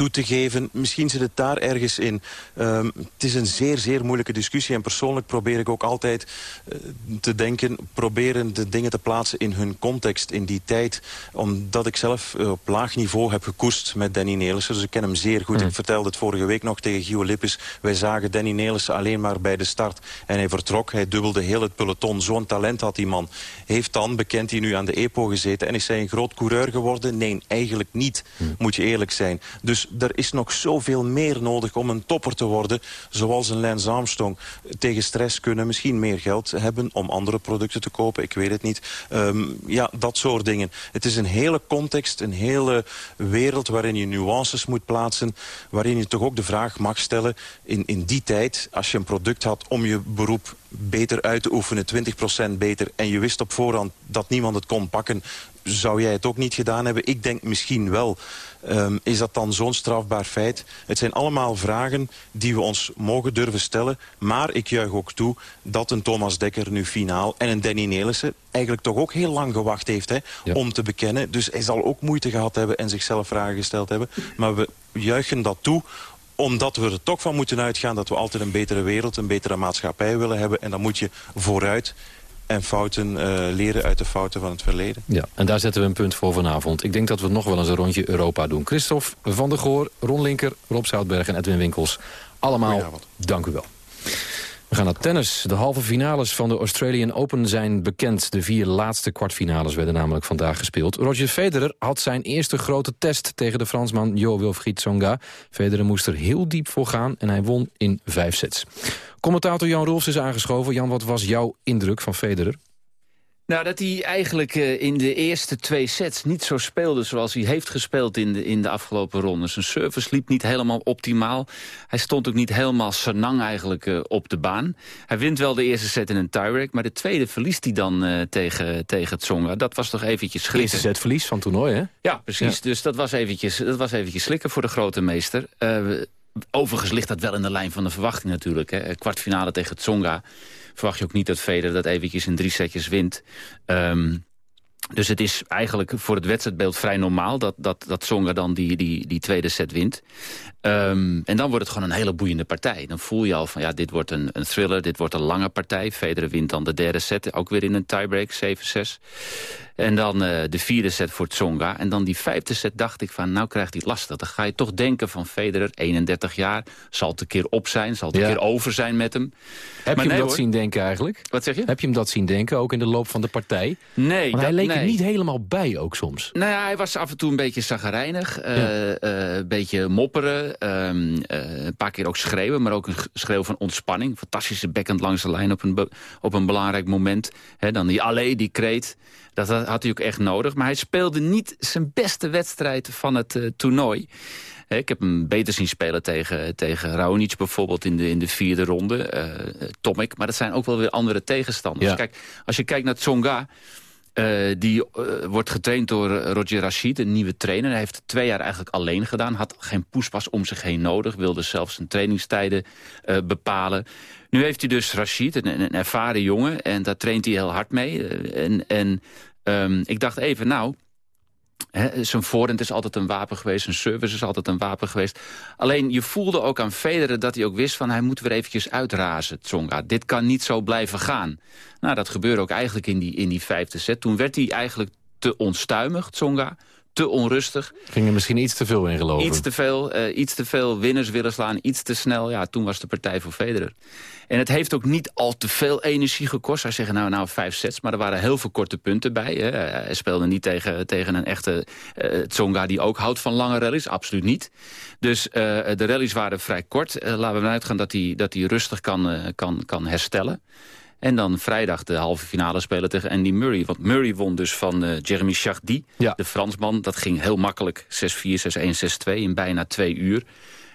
toe te geven. Misschien zit het daar ergens in. Ehm, het is een zeer, zeer moeilijke discussie. En persoonlijk probeer ik ook altijd eh, te denken... proberen de dingen te plaatsen in hun context, in die tijd. Omdat ik zelf eh, op laag niveau heb gekoerst met Danny Nelissen. Dus ik ken hem zeer goed. Ik vertelde het vorige week nog tegen Gio Lippes. Wij zagen Danny Nelissen alleen maar bij de start. En hij vertrok. Hij dubbelde heel het peloton. Zo'n talent had die man. Heeft dan, bekend hij nu aan de EPO gezeten... en is hij een groot coureur geworden? Nee, eigenlijk niet. Moet je eerlijk zijn. Dus er is nog zoveel meer nodig om een topper te worden. Zoals een Lance Armstrong. Tegen stress kunnen misschien meer geld hebben om andere producten te kopen. Ik weet het niet. Ehm, ja, dat soort dingen. Het is een hele context, een hele wereld waarin je nuances moet plaatsen. Waarin je toch ook de vraag mag stellen in, in die tijd, als je een product had om je beroep beter uit te oefenen, 20% beter, en je wist op voorhand dat niemand het kon pakken, zou jij het ook niet gedaan hebben? Ik denk misschien wel. Ehm, is dat dan zo'n strafbaar feit? Het zijn allemaal vragen die we ons mogen durven stellen. Maar ik juich ook toe dat een Thomas Dekker nu finaal... en een Danny Nelissen eigenlijk toch ook heel lang gewacht heeft hè, om te bekennen. Dus hij zal ook moeite gehad hebben en zichzelf vragen gesteld hebben. Maar we juichen dat toe omdat we er toch van moeten uitgaan dat we altijd een betere wereld, een betere maatschappij willen hebben. En dan moet je vooruit en fouten eh, leren uit de fouten van het verleden. Ja, en daar zetten we een punt voor vanavond. Ik denk dat we nog wel eens een rondje Europa doen. Christophe van der Goor, Ron Linker, Rob Zoutberg en Edwin Winkels. Allemaal dank u wel. We gaan naar tennis. De halve finales van de Australian Open zijn bekend. De vier laatste kwartfinales werden namelijk vandaag gespeeld. Roger Federer had zijn eerste grote test tegen de Fransman Jo Wilfried Tsonga. Federer moest er heel diep voor gaan en hij won in vijf sets. Commentator Jan Rolfs is aangeschoven. Jan, wat was jouw indruk van Federer? Nou, dat hij eigenlijk eh, in de eerste twee sets niet zo speelde zoals hij heeft gespeeld in de, in de afgelopen rondes. Zijn service liep niet helemaal optimaal. Hij stond ook niet helemaal senang eigenlijk eh, op de baan. Hij wint wel de eerste set in een tiebreak, maar de tweede verliest hij dan eh, tegen, tegen Tsonga. Dat was toch eventjes schrikken. Eerste set verlies van toernooi, hè? Ja, precies. Dus dat was, eventjes, dat was eventjes slikken voor de grote meester. Eh, overigens ligt dat wel in de lijn van de verwachting natuurlijk. Hè. Kwartfinale tegen Tsonga verwacht je ook niet dat Federer dat eventjes in drie setjes wint. Ehm, dus het is eigenlijk voor het wedstrijdbeeld vrij normaal... dat, dat, dat Tsonga dan die, die, die tweede set wint. Ehm, en dan wordt het gewoon een hele boeiende partij. Dan voel je al van, ja, dit wordt een, een thriller, dit wordt een lange partij. Federer wint dan de derde set, ook weer in een tiebreak, 7-6. En dan eh, de vierde set voor Tsonga. En dan die vijfde set dacht ik van, nou krijgt hij lastig. Dan ga je toch denken van Federer, 31 jaar... zal het een keer op zijn, zal het een keer over zijn met hem. Heb Maar je hem dat hoor. zien denken eigenlijk? Wat zeg je? Heb je hem dat zien denken, ook in de loop van de partij? Nee, Want hij leek er niet helemaal bij ook soms. Nou ja, hij was af en toe een beetje zagrijnig. eh, eh, een beetje mopperen. Ehm, eh, een paar keer ook schreeuwen, maar ook een schreeuw van ontspanning. Fantastische backhand langs de lijn op een, op een belangrijk moment. Dan die allee, die kreet. Dat had had hij ook echt nodig. Maar hij speelde niet zijn beste wedstrijd van het uh, toernooi. Ik heb hem beter zien spelen tegen, tegen Raonic bijvoorbeeld in de, in de vierde ronde. Uh, Tomic, maar dat zijn ook wel weer andere tegenstanders. Ja. Kijk, als je kijkt naar Tsonga... Uh, die uh, wordt getraind door Roger Rashid, een nieuwe trainer. Hij heeft twee jaar eigenlijk alleen gedaan. Had geen poespas om zich heen nodig. Wilde zelfs zijn trainingstijden bepalen. Nu heeft hij dus Rashid, een, ervaren jongen. En daar traint hij heel hard mee. en en um, ik dacht even, nou... Zijn voorhand is altijd een wapen geweest. Zijn service is altijd een wapen geweest. Alleen je voelde ook aan Federer dat hij ook wist van... hij moet weer eventjes uitrazen, Tsonga. Dit kan niet zo blijven gaan. Nou, dat gebeurde ook eigenlijk in die, in die vijfde set. Toen werd hij eigenlijk te onstuimig, Tsonga te onrustig. Ging er misschien iets te veel in geloven. Iets te veel, uh, iets te veel winners willen slaan, iets te snel. Ja, toen was de partij voor Federer. En het heeft ook niet al te veel energie gekost. Hij zeggen nou, nou vijf sets, maar er waren heel veel korte punten bij. Hè. Hij speelde niet tegen, tegen een echte uh, Tsonga die ook houdt van lange rallies. Absoluut niet. Dus uh, de rallies waren vrij kort. laten we ervan uitgaan dat hij, dat hij rustig kan, kan, kan herstellen. En dan vrijdag de halve finale spelen tegen Andy Murray. Want Murray won dus van uh, Jeremy Chardy, ja. de Fransman. Dat ging heel makkelijk, 6-4, 6-1, 6-2 in bijna twee uur.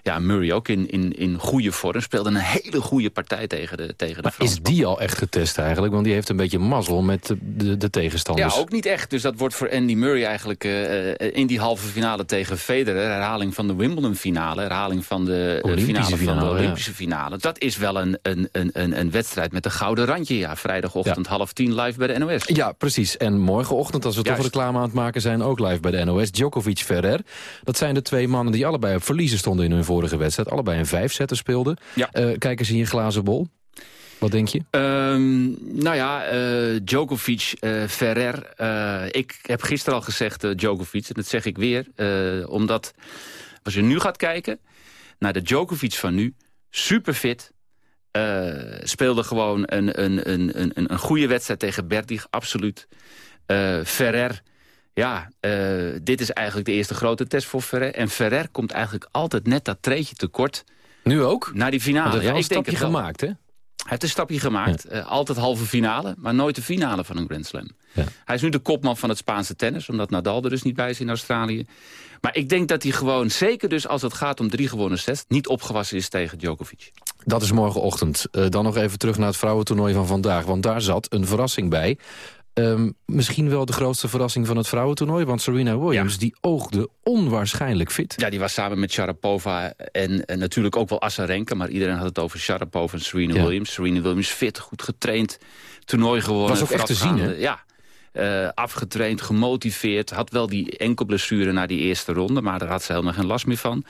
Ja, Murray ook in, in, in goede vorm. Speelde een hele goede partij tegen de, tegen de is die al echt getest eigenlijk? Want die heeft een beetje mazzel met de, de, de tegenstanders. Ja, ook niet echt. Dus dat wordt voor Andy Murray eigenlijk uh, in die halve finale tegen Federer... herhaling van de Wimbledon-finale, herhaling van de Olympische finale, finale, van de ja. Olympische finale. Dat is wel een, een, een, een, een wedstrijd met een gouden randje. Ja, vrijdagochtend half tien live bij de NOS. Ja, precies. En morgenochtend, als we Juist. toch reclame aan het maken zijn... ook live bij de NOS. Djokovic, Ferrer. Dat zijn de twee mannen die allebei op verliezen stonden in hun vorige wedstrijd. Allebei een vijf zetten speelden. Ja. Uh, kijken ze in je glazen bol. Wat denk je? Um, nou ja, uh, Djokovic, uh, Ferrer. Uh, ik heb gisteren al gezegd Djokovic, en dat zeg ik weer. omdat als je nu gaat kijken naar de Djokovic van nu, super fit. speelde gewoon een, een, een, een, een goede wedstrijd tegen Berdig, absoluut. Ferrer, ja, dit is eigenlijk de eerste grote test voor Ferrer. En Ferrer komt eigenlijk altijd net dat treetje tekort. Nu ook? Naar die finale. Hij heeft een stapje het gemaakt, hè? Hij heeft een stapje gemaakt. Ja. Uh, altijd halve finale, maar nooit de finale van een Grand Slam. Ja. Hij is nu de kopman van het Spaanse tennis, omdat Nadal er dus niet bij is in Australië. Maar ik denk dat hij gewoon, zeker dus als het gaat om drie gewonnen sets... niet opgewassen is tegen Djokovic. Dat is morgenochtend. Uh, dan nog even terug naar het vrouwentoernooi van vandaag. Want daar zat een verrassing bij. Um, misschien wel de grootste verrassing van het vrouwentoernooi. Want Serena Williams, ja. die oogde onwaarschijnlijk fit. Ja, die was samen met Sharapova en, en natuurlijk ook wel Azarenka. Maar iedereen had het over Sharapova en Serena Ja. Williams. Serena Williams fit, goed getraind, toernooi gewonnen. Was ook echt te zien, hè? Ja, eh, afgetraind, gemotiveerd. Had wel die enkelblessure na die eerste ronde, maar daar had ze helemaal geen last meer van.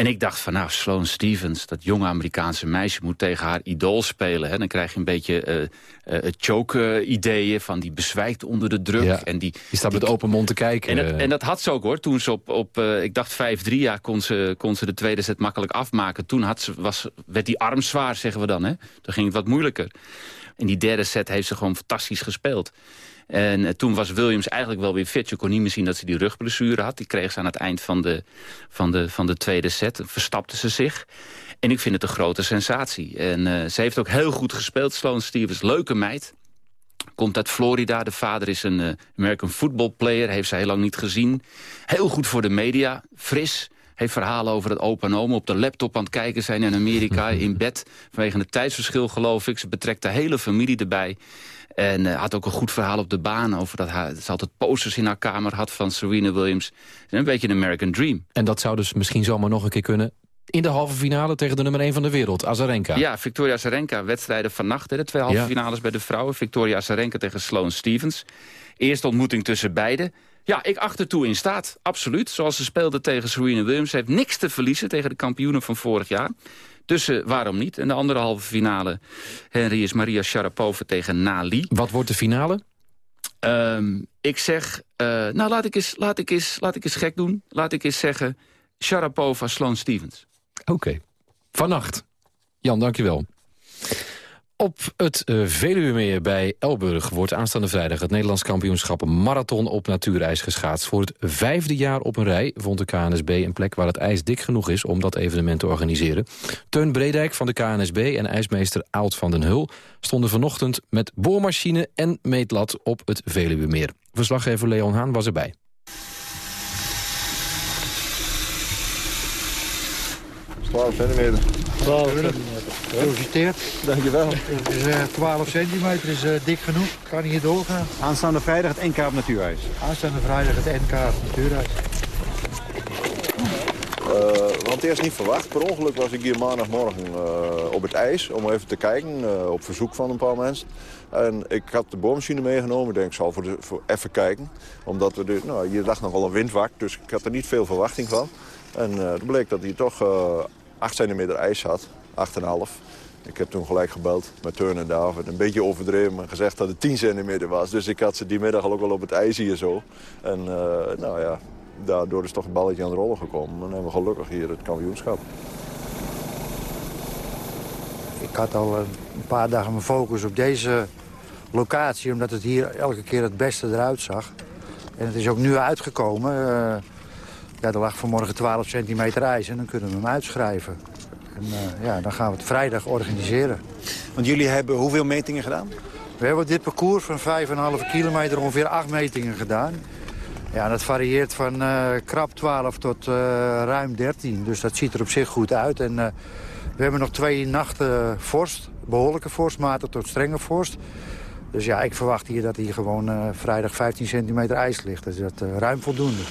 En ik dacht van, nou, Sloane Stevens, dat jonge Amerikaanse meisje... moet tegen haar idool spelen. Hè? Dan krijg je een beetje het choke-ideeën van die bezwijkt onder de druk. Ja. En die, Die staat met open mond te kijken. en, dat, en dat had ze ook hoor. Toen ze op, op eh, ik dacht 5-3 jaar kon ze, kon ze de tweede set makkelijk afmaken. Toen had ze, was, werd die arm zwaar, zeggen we dan. Hè? Toen ging het wat moeilijker. In die derde set heeft ze gewoon fantastisch gespeeld. En eh, toen was Williams eigenlijk wel weer fit. Je kon niet meer zien dat ze die rugblessure had. Die kreeg ze aan het eind van de, van de, van de tweede set. Verstapte ze zich. En ik vind het een grote sensatie. En eh, ze heeft ook heel goed gespeeld, Sloane Stevens. Leuke meid. Komt uit Florida. De vader is een eh, American football player. Heeft ze heel lang niet gezien. Heel goed voor de media. Fris. Heeft verhalen over het opa en oma op de laptop aan het kijken zijn in Amerika. In bed. Vanwege het tijdsverschil geloof ik. Ze betrekt de hele familie erbij. En eh, had ook een goed verhaal op de baan over dat haar, ze altijd posters in haar kamer had van Serena Williams. Een beetje een American Dream. En dat zou dus misschien zomaar nog een keer kunnen... in de halve finale tegen de nummer 1 van de wereld, Azarenka. Ja, Victoria Azarenka, wedstrijden vannacht. Hè, de twee halve Ja. finales bij de vrouwen. Victoria Azarenka tegen Sloane Stevens. Eerste ontmoeting tussen beiden. Ja, ik achter toe in staat, absoluut. Zoals ze speelde tegen Serena Williams. Ze heeft niks te verliezen tegen de kampioenen van vorig jaar. Eh, waarom niet? En de andere halve finale, Henry, is Maria Sharapova tegen Nali. Wat wordt de finale? Ehm, ik zeg, eh, nou laat ik, eens, laat, ik eens, laat ik eens gek doen. Laat ik eens zeggen, Sharapova, Sloane Stevens. Oké. Vannacht. Jan, dankjewel. Op het uh, Veluwemeer bij Elburg wordt aanstaande vrijdag... het Nederlands kampioenschap Marathon op natuurijs geschaatst. Voor het vijfde jaar op een rij vond de KNSB een plek... waar het ijs dik genoeg is om dat evenement te organiseren. Teun Bredijk van de KNSB en ijsmeester Oud van den Hul... stonden vanochtend met boormachine en meetlat op het Veluwemeer. Verslaggever Leon Haan was erbij. Twaalf centimeter. 12 centimeter. Gefeliciteerd. Dankjewel. Het is, uh, 12 centimeter is uh, dik genoeg. Kan hier doorgaan. Aanstaande vrijdag het NK op natuurijs. Aanstaande vrijdag het NK op natuurijs. Uh, want eerst niet verwacht. Per ongeluk was ik hier maandagmorgen uh, op het ijs om even te kijken. Uh, op verzoek van een paar mensen. En ik had de boormachine meegenomen. Ik denk, ik zal voor, de, voor even kijken. Omdat we dus, nou, hier lag nogal een windwak. Dus ik had er niet veel verwachting van. En het bleek dat hij toch 8 centimeter ijs had. 8,5. Ik heb toen gelijk gebeld met Turn en David. Een beetje overdreven, maar gezegd dat het 10 centimeter was. Dus ik had ze die middag al ook wel op het ijs hier zo. En uh, nou ja, daardoor is toch een balletje aan het rollen gekomen. En hebben we gelukkig hier het kampioenschap. Ik had al een paar dagen mijn focus op deze locatie... omdat het hier elke keer het beste eruit zag. En het is ook nu uitgekomen. Uh, ja, er lag vanmorgen 12 centimeter ijs en dan kunnen we hem uitschrijven. En uh, ja, dan gaan we het vrijdag organiseren. Want jullie hebben hoeveel metingen gedaan? We hebben dit parcours van 5,5 kilometer ongeveer 8 metingen gedaan. Ja, dat varieert van uh, krap 12 tot uh, ruim 13. Dus dat ziet er op zich goed uit. En we hebben nog twee nachten vorst. Behoorlijke vorst, matig tot strenge vorst. Dus ja, ik verwacht hier dat hier gewoon vrijdag 15 centimeter ijs ligt. Dus dat ruim voldoende.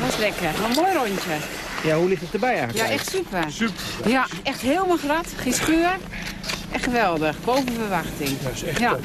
Dat is lekker. Een mooi rondje. Ja, hoe ligt het erbij eigenlijk? Ja, echt super. Super. Ja, echt helemaal glad. Geen scheur. Echt geweldig. Boven verwachting. Dat is echt ja.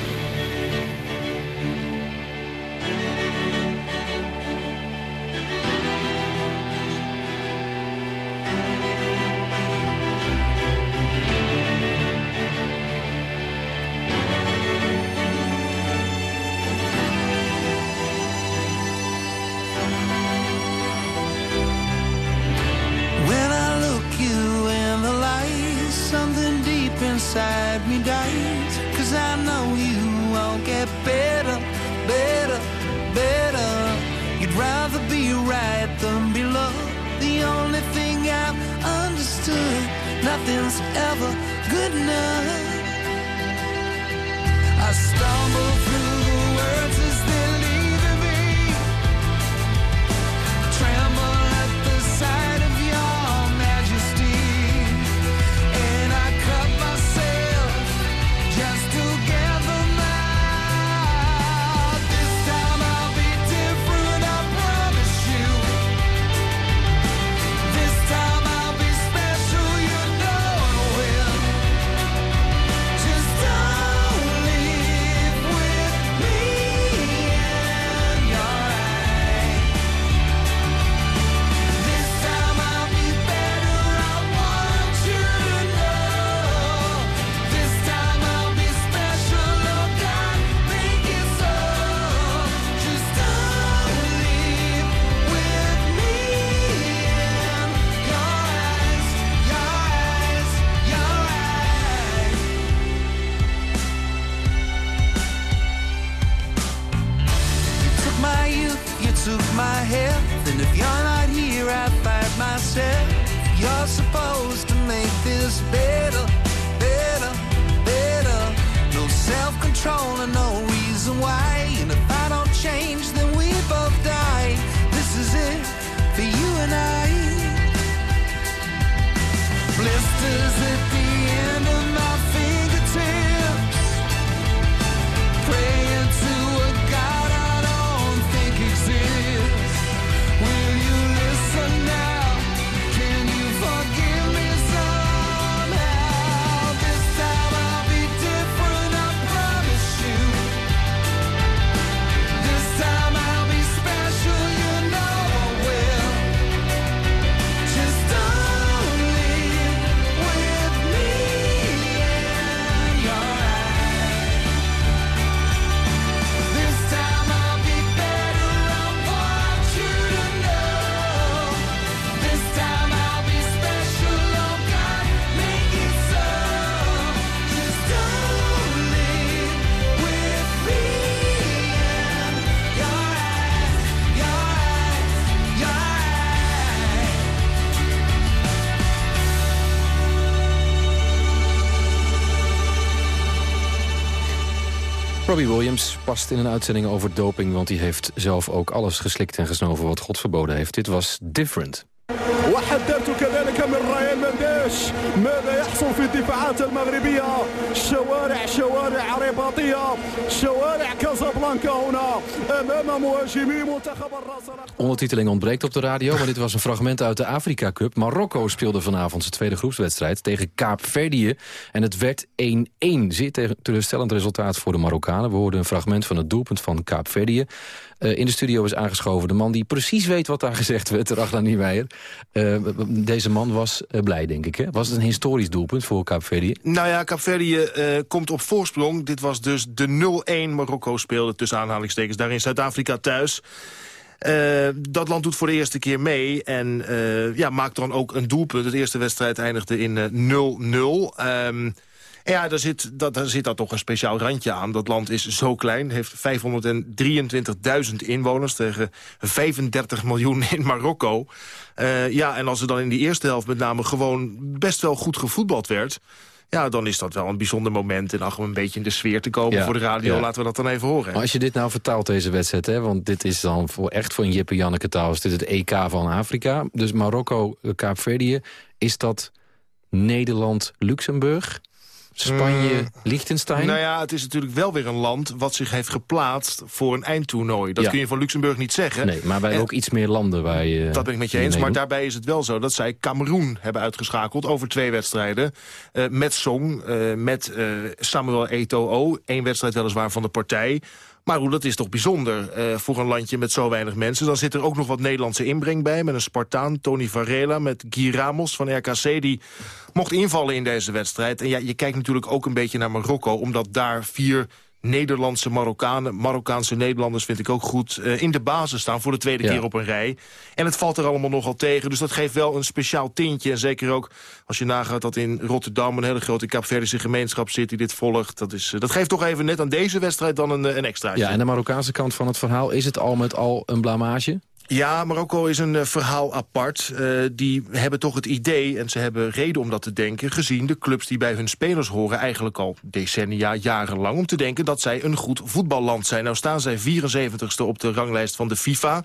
Robbie Williams past in een uitzending over doping... want hij heeft zelf ook alles geslikt en gesnoven wat God verboden heeft. Dit was Different. وحذرت كذلك من ريال منداش ماذا يحصل في الدفاعات المغربية شوارع شوارع رباطية شوارع كازابلانكا هنا أمام مهاجمي منتخب الراس Ondertiteling ontbreekt op de radio, maar dit was een fragment uit de Afrika Cup. Marokko speelde vanavond zijn tweede groepswedstrijd tegen Kaapverdië. En het werd 1-1. Zeer tegen- teleurstellend resultaat voor de Marokkanen. We hoorden een fragment van het doelpunt van Kaapverdië. Eh, in de studio is aangeschoven de man die precies weet wat daar gezegd werd, Ragnar Niemeyer. Eh, deze man was eh, blij, denk ik. Hè? Was het een historisch doelpunt voor Kaapverdië? Nou ja, Kaapverdië komt op voorsprong. Dit was dus de 0-1. Marokko speelde tussen aanhalingstekens daar in Zuid-Afrika thuis. Dat land doet voor de eerste keer mee en ja, maakt dan ook een doelpunt. De eerste wedstrijd eindigde in eh, 0-0. Ehm, en ja, daar zit, dat, daar zit daar toch een speciaal randje aan. Dat land is zo klein, heeft 523.000 inwoners... tegen 35 miljoen in Marokko. Eh, ja, en als er dan in die eerste helft met name gewoon best wel goed gevoetbald werd... ja, dan is dat wel een bijzonder moment. En ach, om een beetje in de sfeer te komen Ja, voor de radio... ja. laten we dat dan even horen. Maar als je dit nou vertaalt, deze wedstrijd... Hè, want dit is dan voor, echt voor een Jippe Janneke taal... is dit het EK van Afrika. Dus Marokko, Kaapverdië, is dat Nederland-Luxemburg... Spanje, Mm. Liechtenstein? Nou ja, het is natuurlijk wel weer een land wat zich heeft geplaatst voor een eindtoernooi. Dat Ja. kun je van Luxemburg niet zeggen. Nee, maar wij hebben En- ook iets meer landen waar je... Dat ben ik met je eens, maar daarbij is het wel zo dat zij Cameroen hebben uitgeschakeld over twee wedstrijden. Eh, met Song, eh, met eh, Samuel Eto'o, één wedstrijd weliswaar van de partij. Maar hoe, dat is toch bijzonder eh, voor een landje met zo weinig mensen. Dan zit er ook nog wat Nederlandse inbreng bij... met een Spartaan, Tony Varela, met Guy Ramos van RKC... die mocht invallen in deze wedstrijd. En ja, je kijkt natuurlijk ook een beetje naar Marokko... omdat daar vier Nederlandse Marokkanen, Marokkaanse Nederlanders vind ik ook goed... eh, in de basis staan voor de tweede Ja. keer op een rij. En het valt er allemaal nogal tegen, dus dat geeft wel een speciaal tintje. En zeker ook als je nagaat dat in Rotterdam... een hele grote Kaapverdische gemeenschap zit die dit volgt. Dat, is, eh, dat geeft toch even net aan deze wedstrijd dan een, eh, een extraatje. Ja, en de Marokkaanse kant van het verhaal... is het al met al een blamage? Ja, Marokko is een eh, verhaal apart. Eh, die hebben toch het idee, en ze hebben reden om dat te denken... gezien de clubs die bij hun spelers horen eigenlijk al decennia, jarenlang... om te denken dat zij een goed voetballand zijn. Nou staan zij 74ste op de ranglijst van de FIFA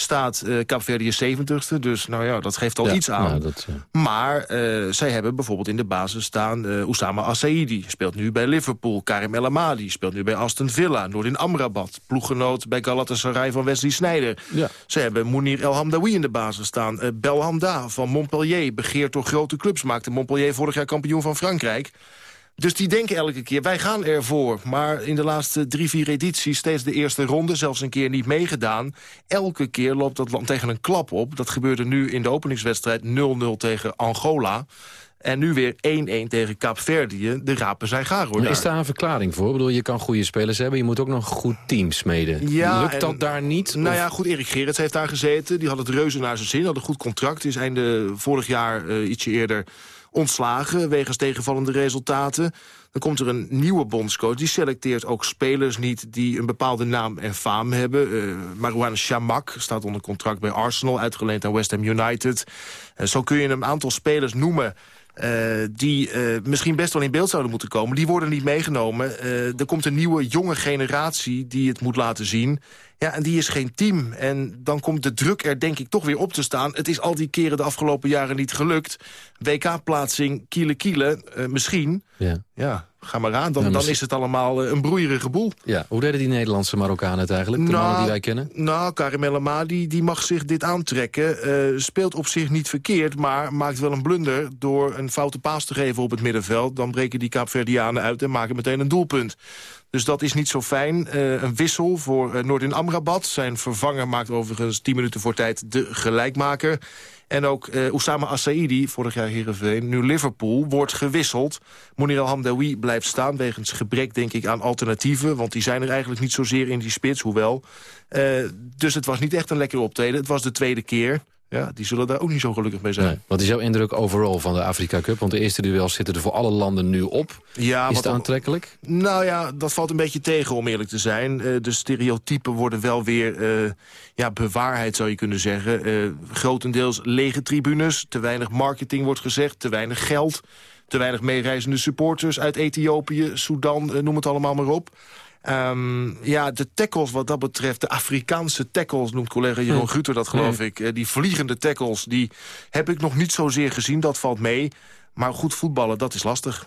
staat eh Kaapverdië 70ste. Dus nou ja, dat geeft al Ja, iets aan. nou, dat, eh, Maar eh, zij hebben bijvoorbeeld in de basis staan eh Oussama Assaidi. Speelt nu bij Liverpool. Karim El Amadi speelt nu bij Aston Villa. Noordin Amrabat, ploeggenoot bij Galatasaray van Wesley Sneijder. Ze hebben Mounir El Hamdawi in de basis staan. Eh, Belhanda van Montpellier, begeerd door grote clubs. Maakte Montpellier vorig jaar kampioen van Frankrijk. Dus die denken elke keer, wij gaan ervoor. Maar in de laatste drie, vier edities steeds de eerste ronde... zelfs een keer niet meegedaan. Elke keer loopt dat land tegen een klap op. Dat gebeurde nu in de openingswedstrijd 0-0 tegen Angola. En nu weer 1-1 tegen Kaapverdië. De rapen zijn gaar, hoor. Daar. is daar een verklaring voor? Ik bedoel, je kan goede spelers hebben, je moet ook nog een goed team smeden. Ja, Lukt en- dat daar niet? Nou Of- ja, goed, Erik Gerrits heeft daar gezeten. Die had het reuze naar zijn zin, had een goed contract. Die is einde vorig jaar eh, ietsje eerder ontslagen... wegens tegenvallende resultaten. Dan komt er een nieuwe bondscoach. Die selecteert ook spelers niet die een bepaalde naam en faam hebben. Eh Marouane Chamak staat onder contract bij Arsenal... uitgeleend aan West Ham United. Eh, zo kun je een aantal spelers noemen... eh, die misschien best wel in beeld zouden moeten komen. Die worden niet meegenomen. Er komt een nieuwe jonge generatie die het moet laten zien. Ja, en die is geen team. En dan komt de druk er denk ik toch weer op te staan. Het is al die keren de afgelopen jaren niet gelukt. WK-plaatsing, kiele kiele, eh, misschien. Ja. Ja, ga maar aan. Dan, dan is het allemaal eh, een broeierige boel. Ja, hoe deden die Nederlandse Marokkanen het eigenlijk? De mannen die wij kennen? Nou, Karim El Amadi, die mag zich dit aantrekken. Eh, speelt op zich niet verkeerd, maar maakt wel een blunder... door een foute paas te geven op het middenveld. Dan breken die Kaapverdianen uit en maken meteen een doelpunt. Dus dat is niet zo fijn. Eh, een wissel voor uh, Amrabat. Zijn vervanger maakt overigens 10 minuten voor tijd de gelijkmaker. En ook uh, Oussama Assaidi, vorig jaar Heerenveen, nu Liverpool, wordt gewisseld. Monir El Hamdawi blijft staan wegens gebrek, denk ik, aan alternatieven. Want die zijn er eigenlijk niet zozeer in die spits, hoewel. Dus het was niet echt een lekker optreden. Het was de tweede keer. Ja, die zullen daar ook niet zo gelukkig mee zijn. Nee. Wat is jouw indruk overal van de Afrika Cup? Want de eerste duels zitten er voor alle landen nu op. Ja, is het aantrekkelijk? Nou ja, dat valt een beetje tegen om eerlijk te zijn. Uh, de stereotypen worden wel weer uh, ja, bewaarheid, zou je kunnen zeggen. Uh, grotendeels lege tribunes, te weinig marketing wordt gezegd, te weinig geld... te weinig meereizende supporters uit Ethiopië, Sudan, noem het allemaal maar op. Ehm, ja, de tackles wat dat betreft, de Afrikaanse tackles... noemt collega Jeroen Hm. Guter dat, geloof Hm. ik. Eh, die vliegende tackles, die heb ik nog niet zozeer gezien. Dat valt mee. Maar goed voetballen, dat is lastig.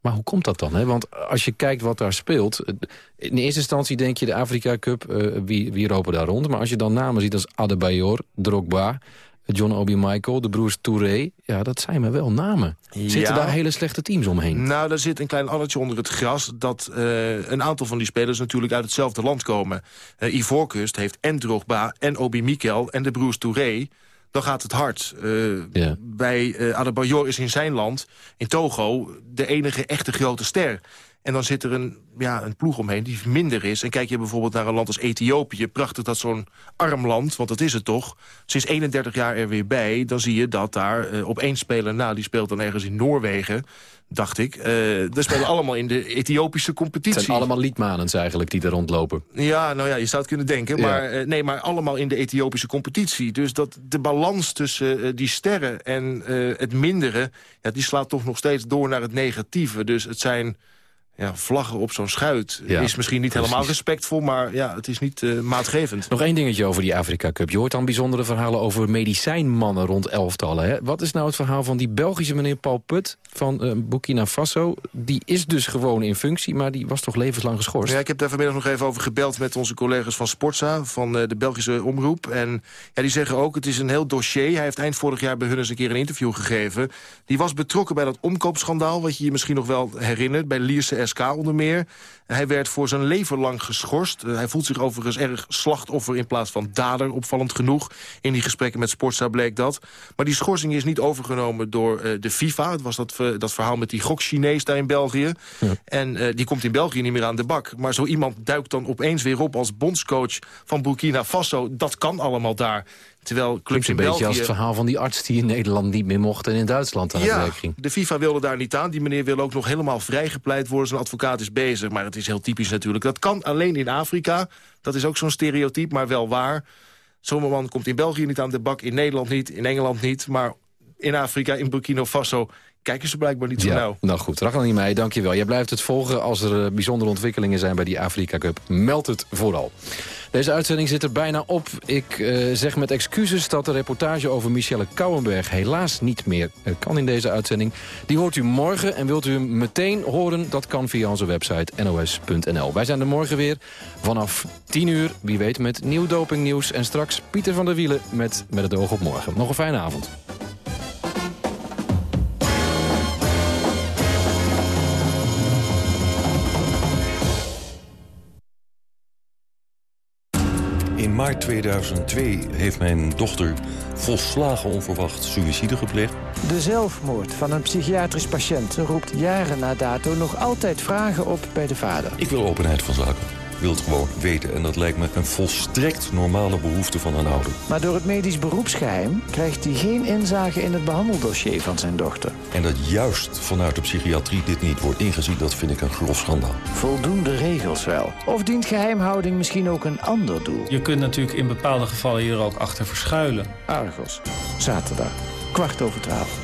Maar hoe komt dat dan? Hè? Want als je kijkt wat daar speelt... eh, in eerste instantie denk je de Afrika Cup, eh, wie, wie lopen daar rond? Maar als je dan namen ziet als Adebayor, Drogba... John Obi Michael, de broers Touré... ja, dat zijn maar wel namen. Zitten Ja. daar hele slechte teams omheen? Nou, daar zit een klein addertje onder het gras... dat eh, een aantal van die spelers natuurlijk uit hetzelfde land komen. Eh Ivoorkust heeft en Drogba en Obi Mikel en de broers Touré. Dan gaat het hard. Eh, Bij eh Adebayor is in zijn land, in Togo, de enige echte grote ster. En dan zit er een, ja, een ploeg omheen die minder is. En kijk je bijvoorbeeld naar een land als Ethiopië. Prachtig dat zo'n arm land, want dat is het toch... sinds 31 jaar er weer bij. Dan zie je dat daar eh, op één speler... nou, die speelt dan ergens in Noorwegen, dacht ik. Daar spelen allemaal in de Ethiopische Het competitie. zijn allemaal liedmanens eigenlijk die daar rondlopen. Ja, nou ja, je zou het kunnen denken. Ja. Maar, eh, nee, maar allemaal in de Ethiopische competitie. Dus dat de balans tussen die sterren en het mindere... Ja, die slaat toch nog steeds door naar het negatieve. Dus het zijn ja, vlaggen op zo'n schuit. Ja, is misschien niet precies. helemaal respectvol, maar ja, het is niet eh, maatgevend. Nog één dingetje over die Afrika Cup. Je hoort dan bijzondere verhalen over medicijnmannen rond elftallen. Hè? Wat is nou het verhaal van die Belgische meneer Paul Put van eh, Burkina Faso? Die is dus gewoon in functie, maar die was toch levenslang geschorst? Ja, ik heb daar vanmiddag nog even over gebeld met onze collega's van Sportza... van eh, de Belgische Omroep. En ja, die zeggen ook, het is een heel dossier. Hij heeft eind vorig jaar bij hun eens een keer een interview gegeven. Die was betrokken bij dat omkoopschandaal... wat je je misschien nog wel herinnert, bij Lierse SK onder meer. Hij werd voor zijn leven lang geschorst. Eh, hij voelt zich overigens erg slachtoffer in plaats van dader, opvallend genoeg. In die gesprekken met Sportza bleek dat. Maar die schorsing is niet overgenomen door eh, de FIFA. Het was dat, eh, dat verhaal met die gok-Chinees daar in België. En die komt in België niet meer aan de bak. Maar zo iemand duikt dan opeens weer op als bondscoach van Burkina Faso. Dat kan allemaal daar. Terwijl clubs Klinkt in een beetje België... als het verhaal van die arts die in Nederland niet meer mocht... en in Duitsland aan Ja, werk ging. de FIFA wilde daar niet aan. Die meneer wil ook nog helemaal vrijgepleit worden. Zijn advocaat is bezig, maar het is heel typisch natuurlijk. Dat kan alleen in Afrika. Dat is ook zo'n stereotype, maar wel waar. Zo'n man komt in België niet aan de bak, in Nederland niet, in Engeland niet. Maar in Afrika, in Burkina Faso, kijken ze blijkbaar niet zo Ja, nauw. nou goed, Ragnar mij, dankjewel. Jij blijft het volgen als er eh, bijzondere ontwikkelingen zijn bij die Afrika Cup. Meld het vooral. Deze uitzending zit er bijna op. Ik eh, zeg met excuses dat de reportage over Michelle Kouwenberg helaas niet meer eh, kan in deze uitzending. Die hoort u morgen en wilt u hem meteen horen? Dat kan via onze website nos.nl. Wij zijn er morgen weer vanaf 10 uur, wie weet met nieuw dopingnieuws. En straks Pieter van der Wielen met Met het oog op morgen. Nog een fijne avond. Maart 2002 heeft mijn dochter volslagen onverwacht suïcide gepleegd. De zelfmoord van een psychiatrisch patiënt roept jaren na dato nog altijd vragen op bij de vader. Ik wil openheid van zaken. Ik wil het gewoon weten. En dat lijkt me een volstrekt normale behoefte van een ouder. Maar door het medisch beroepsgeheim krijgt hij geen inzage in het behandeldossier van zijn dochter. En dat juist vanuit de psychiatrie dit niet wordt ingezien, dat vind ik een grof schandaal. Voldoen de regels wel? Of dient geheimhouding misschien ook een ander doel? Je kunt natuurlijk in bepaalde gevallen hier ook achter verschuilen. Argos, zaterdag, kwart over twaalf.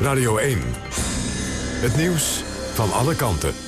Radio 1. Het nieuws van alle kanten.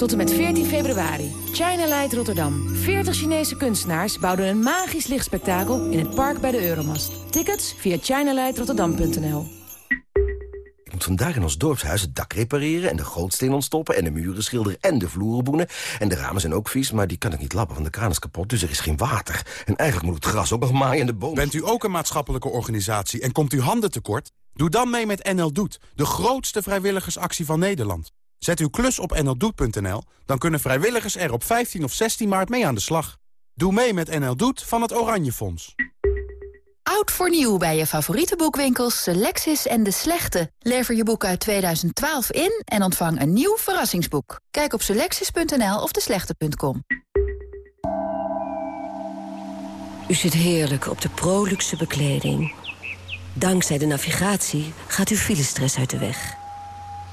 Tot en met 14 februari. China Light Rotterdam. 40 Chinese kunstenaars bouwden een magisch lichtspektakel in het park bij de Euromast. Tickets via chinalightrotterdam.nl. Ik moet vandaag in ons dorpshuis het dak repareren... en de gootsteen ontstoppen en de muren schilderen en de vloeren boenen. En de ramen zijn ook vies, maar die kan ik niet lappen, want de kraan is kapot. Dus er is geen water. En eigenlijk moet het gras ook nog maaien en de bomen... Bent u ook een maatschappelijke organisatie en komt u handen tekort? Doe dan mee met NL Doet, de grootste vrijwilligersactie van Nederland. Zet uw klus op nldoet.nl, dan kunnen vrijwilligers er op 15 of 16 maart mee aan de slag. Doe mee met NL Doet van het Oranje Fonds. Oud voor nieuw bij je favoriete boekwinkels Selectis en De Slechte. Lever je boek uit 2012 in en ontvang een nieuw verrassingsboek. Kijk op selectis.nl of deslechte.com. U zit heerlijk op de Proluxe bekleding. Dankzij de navigatie gaat uw filestress uit de weg.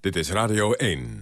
Dit is Radio 1.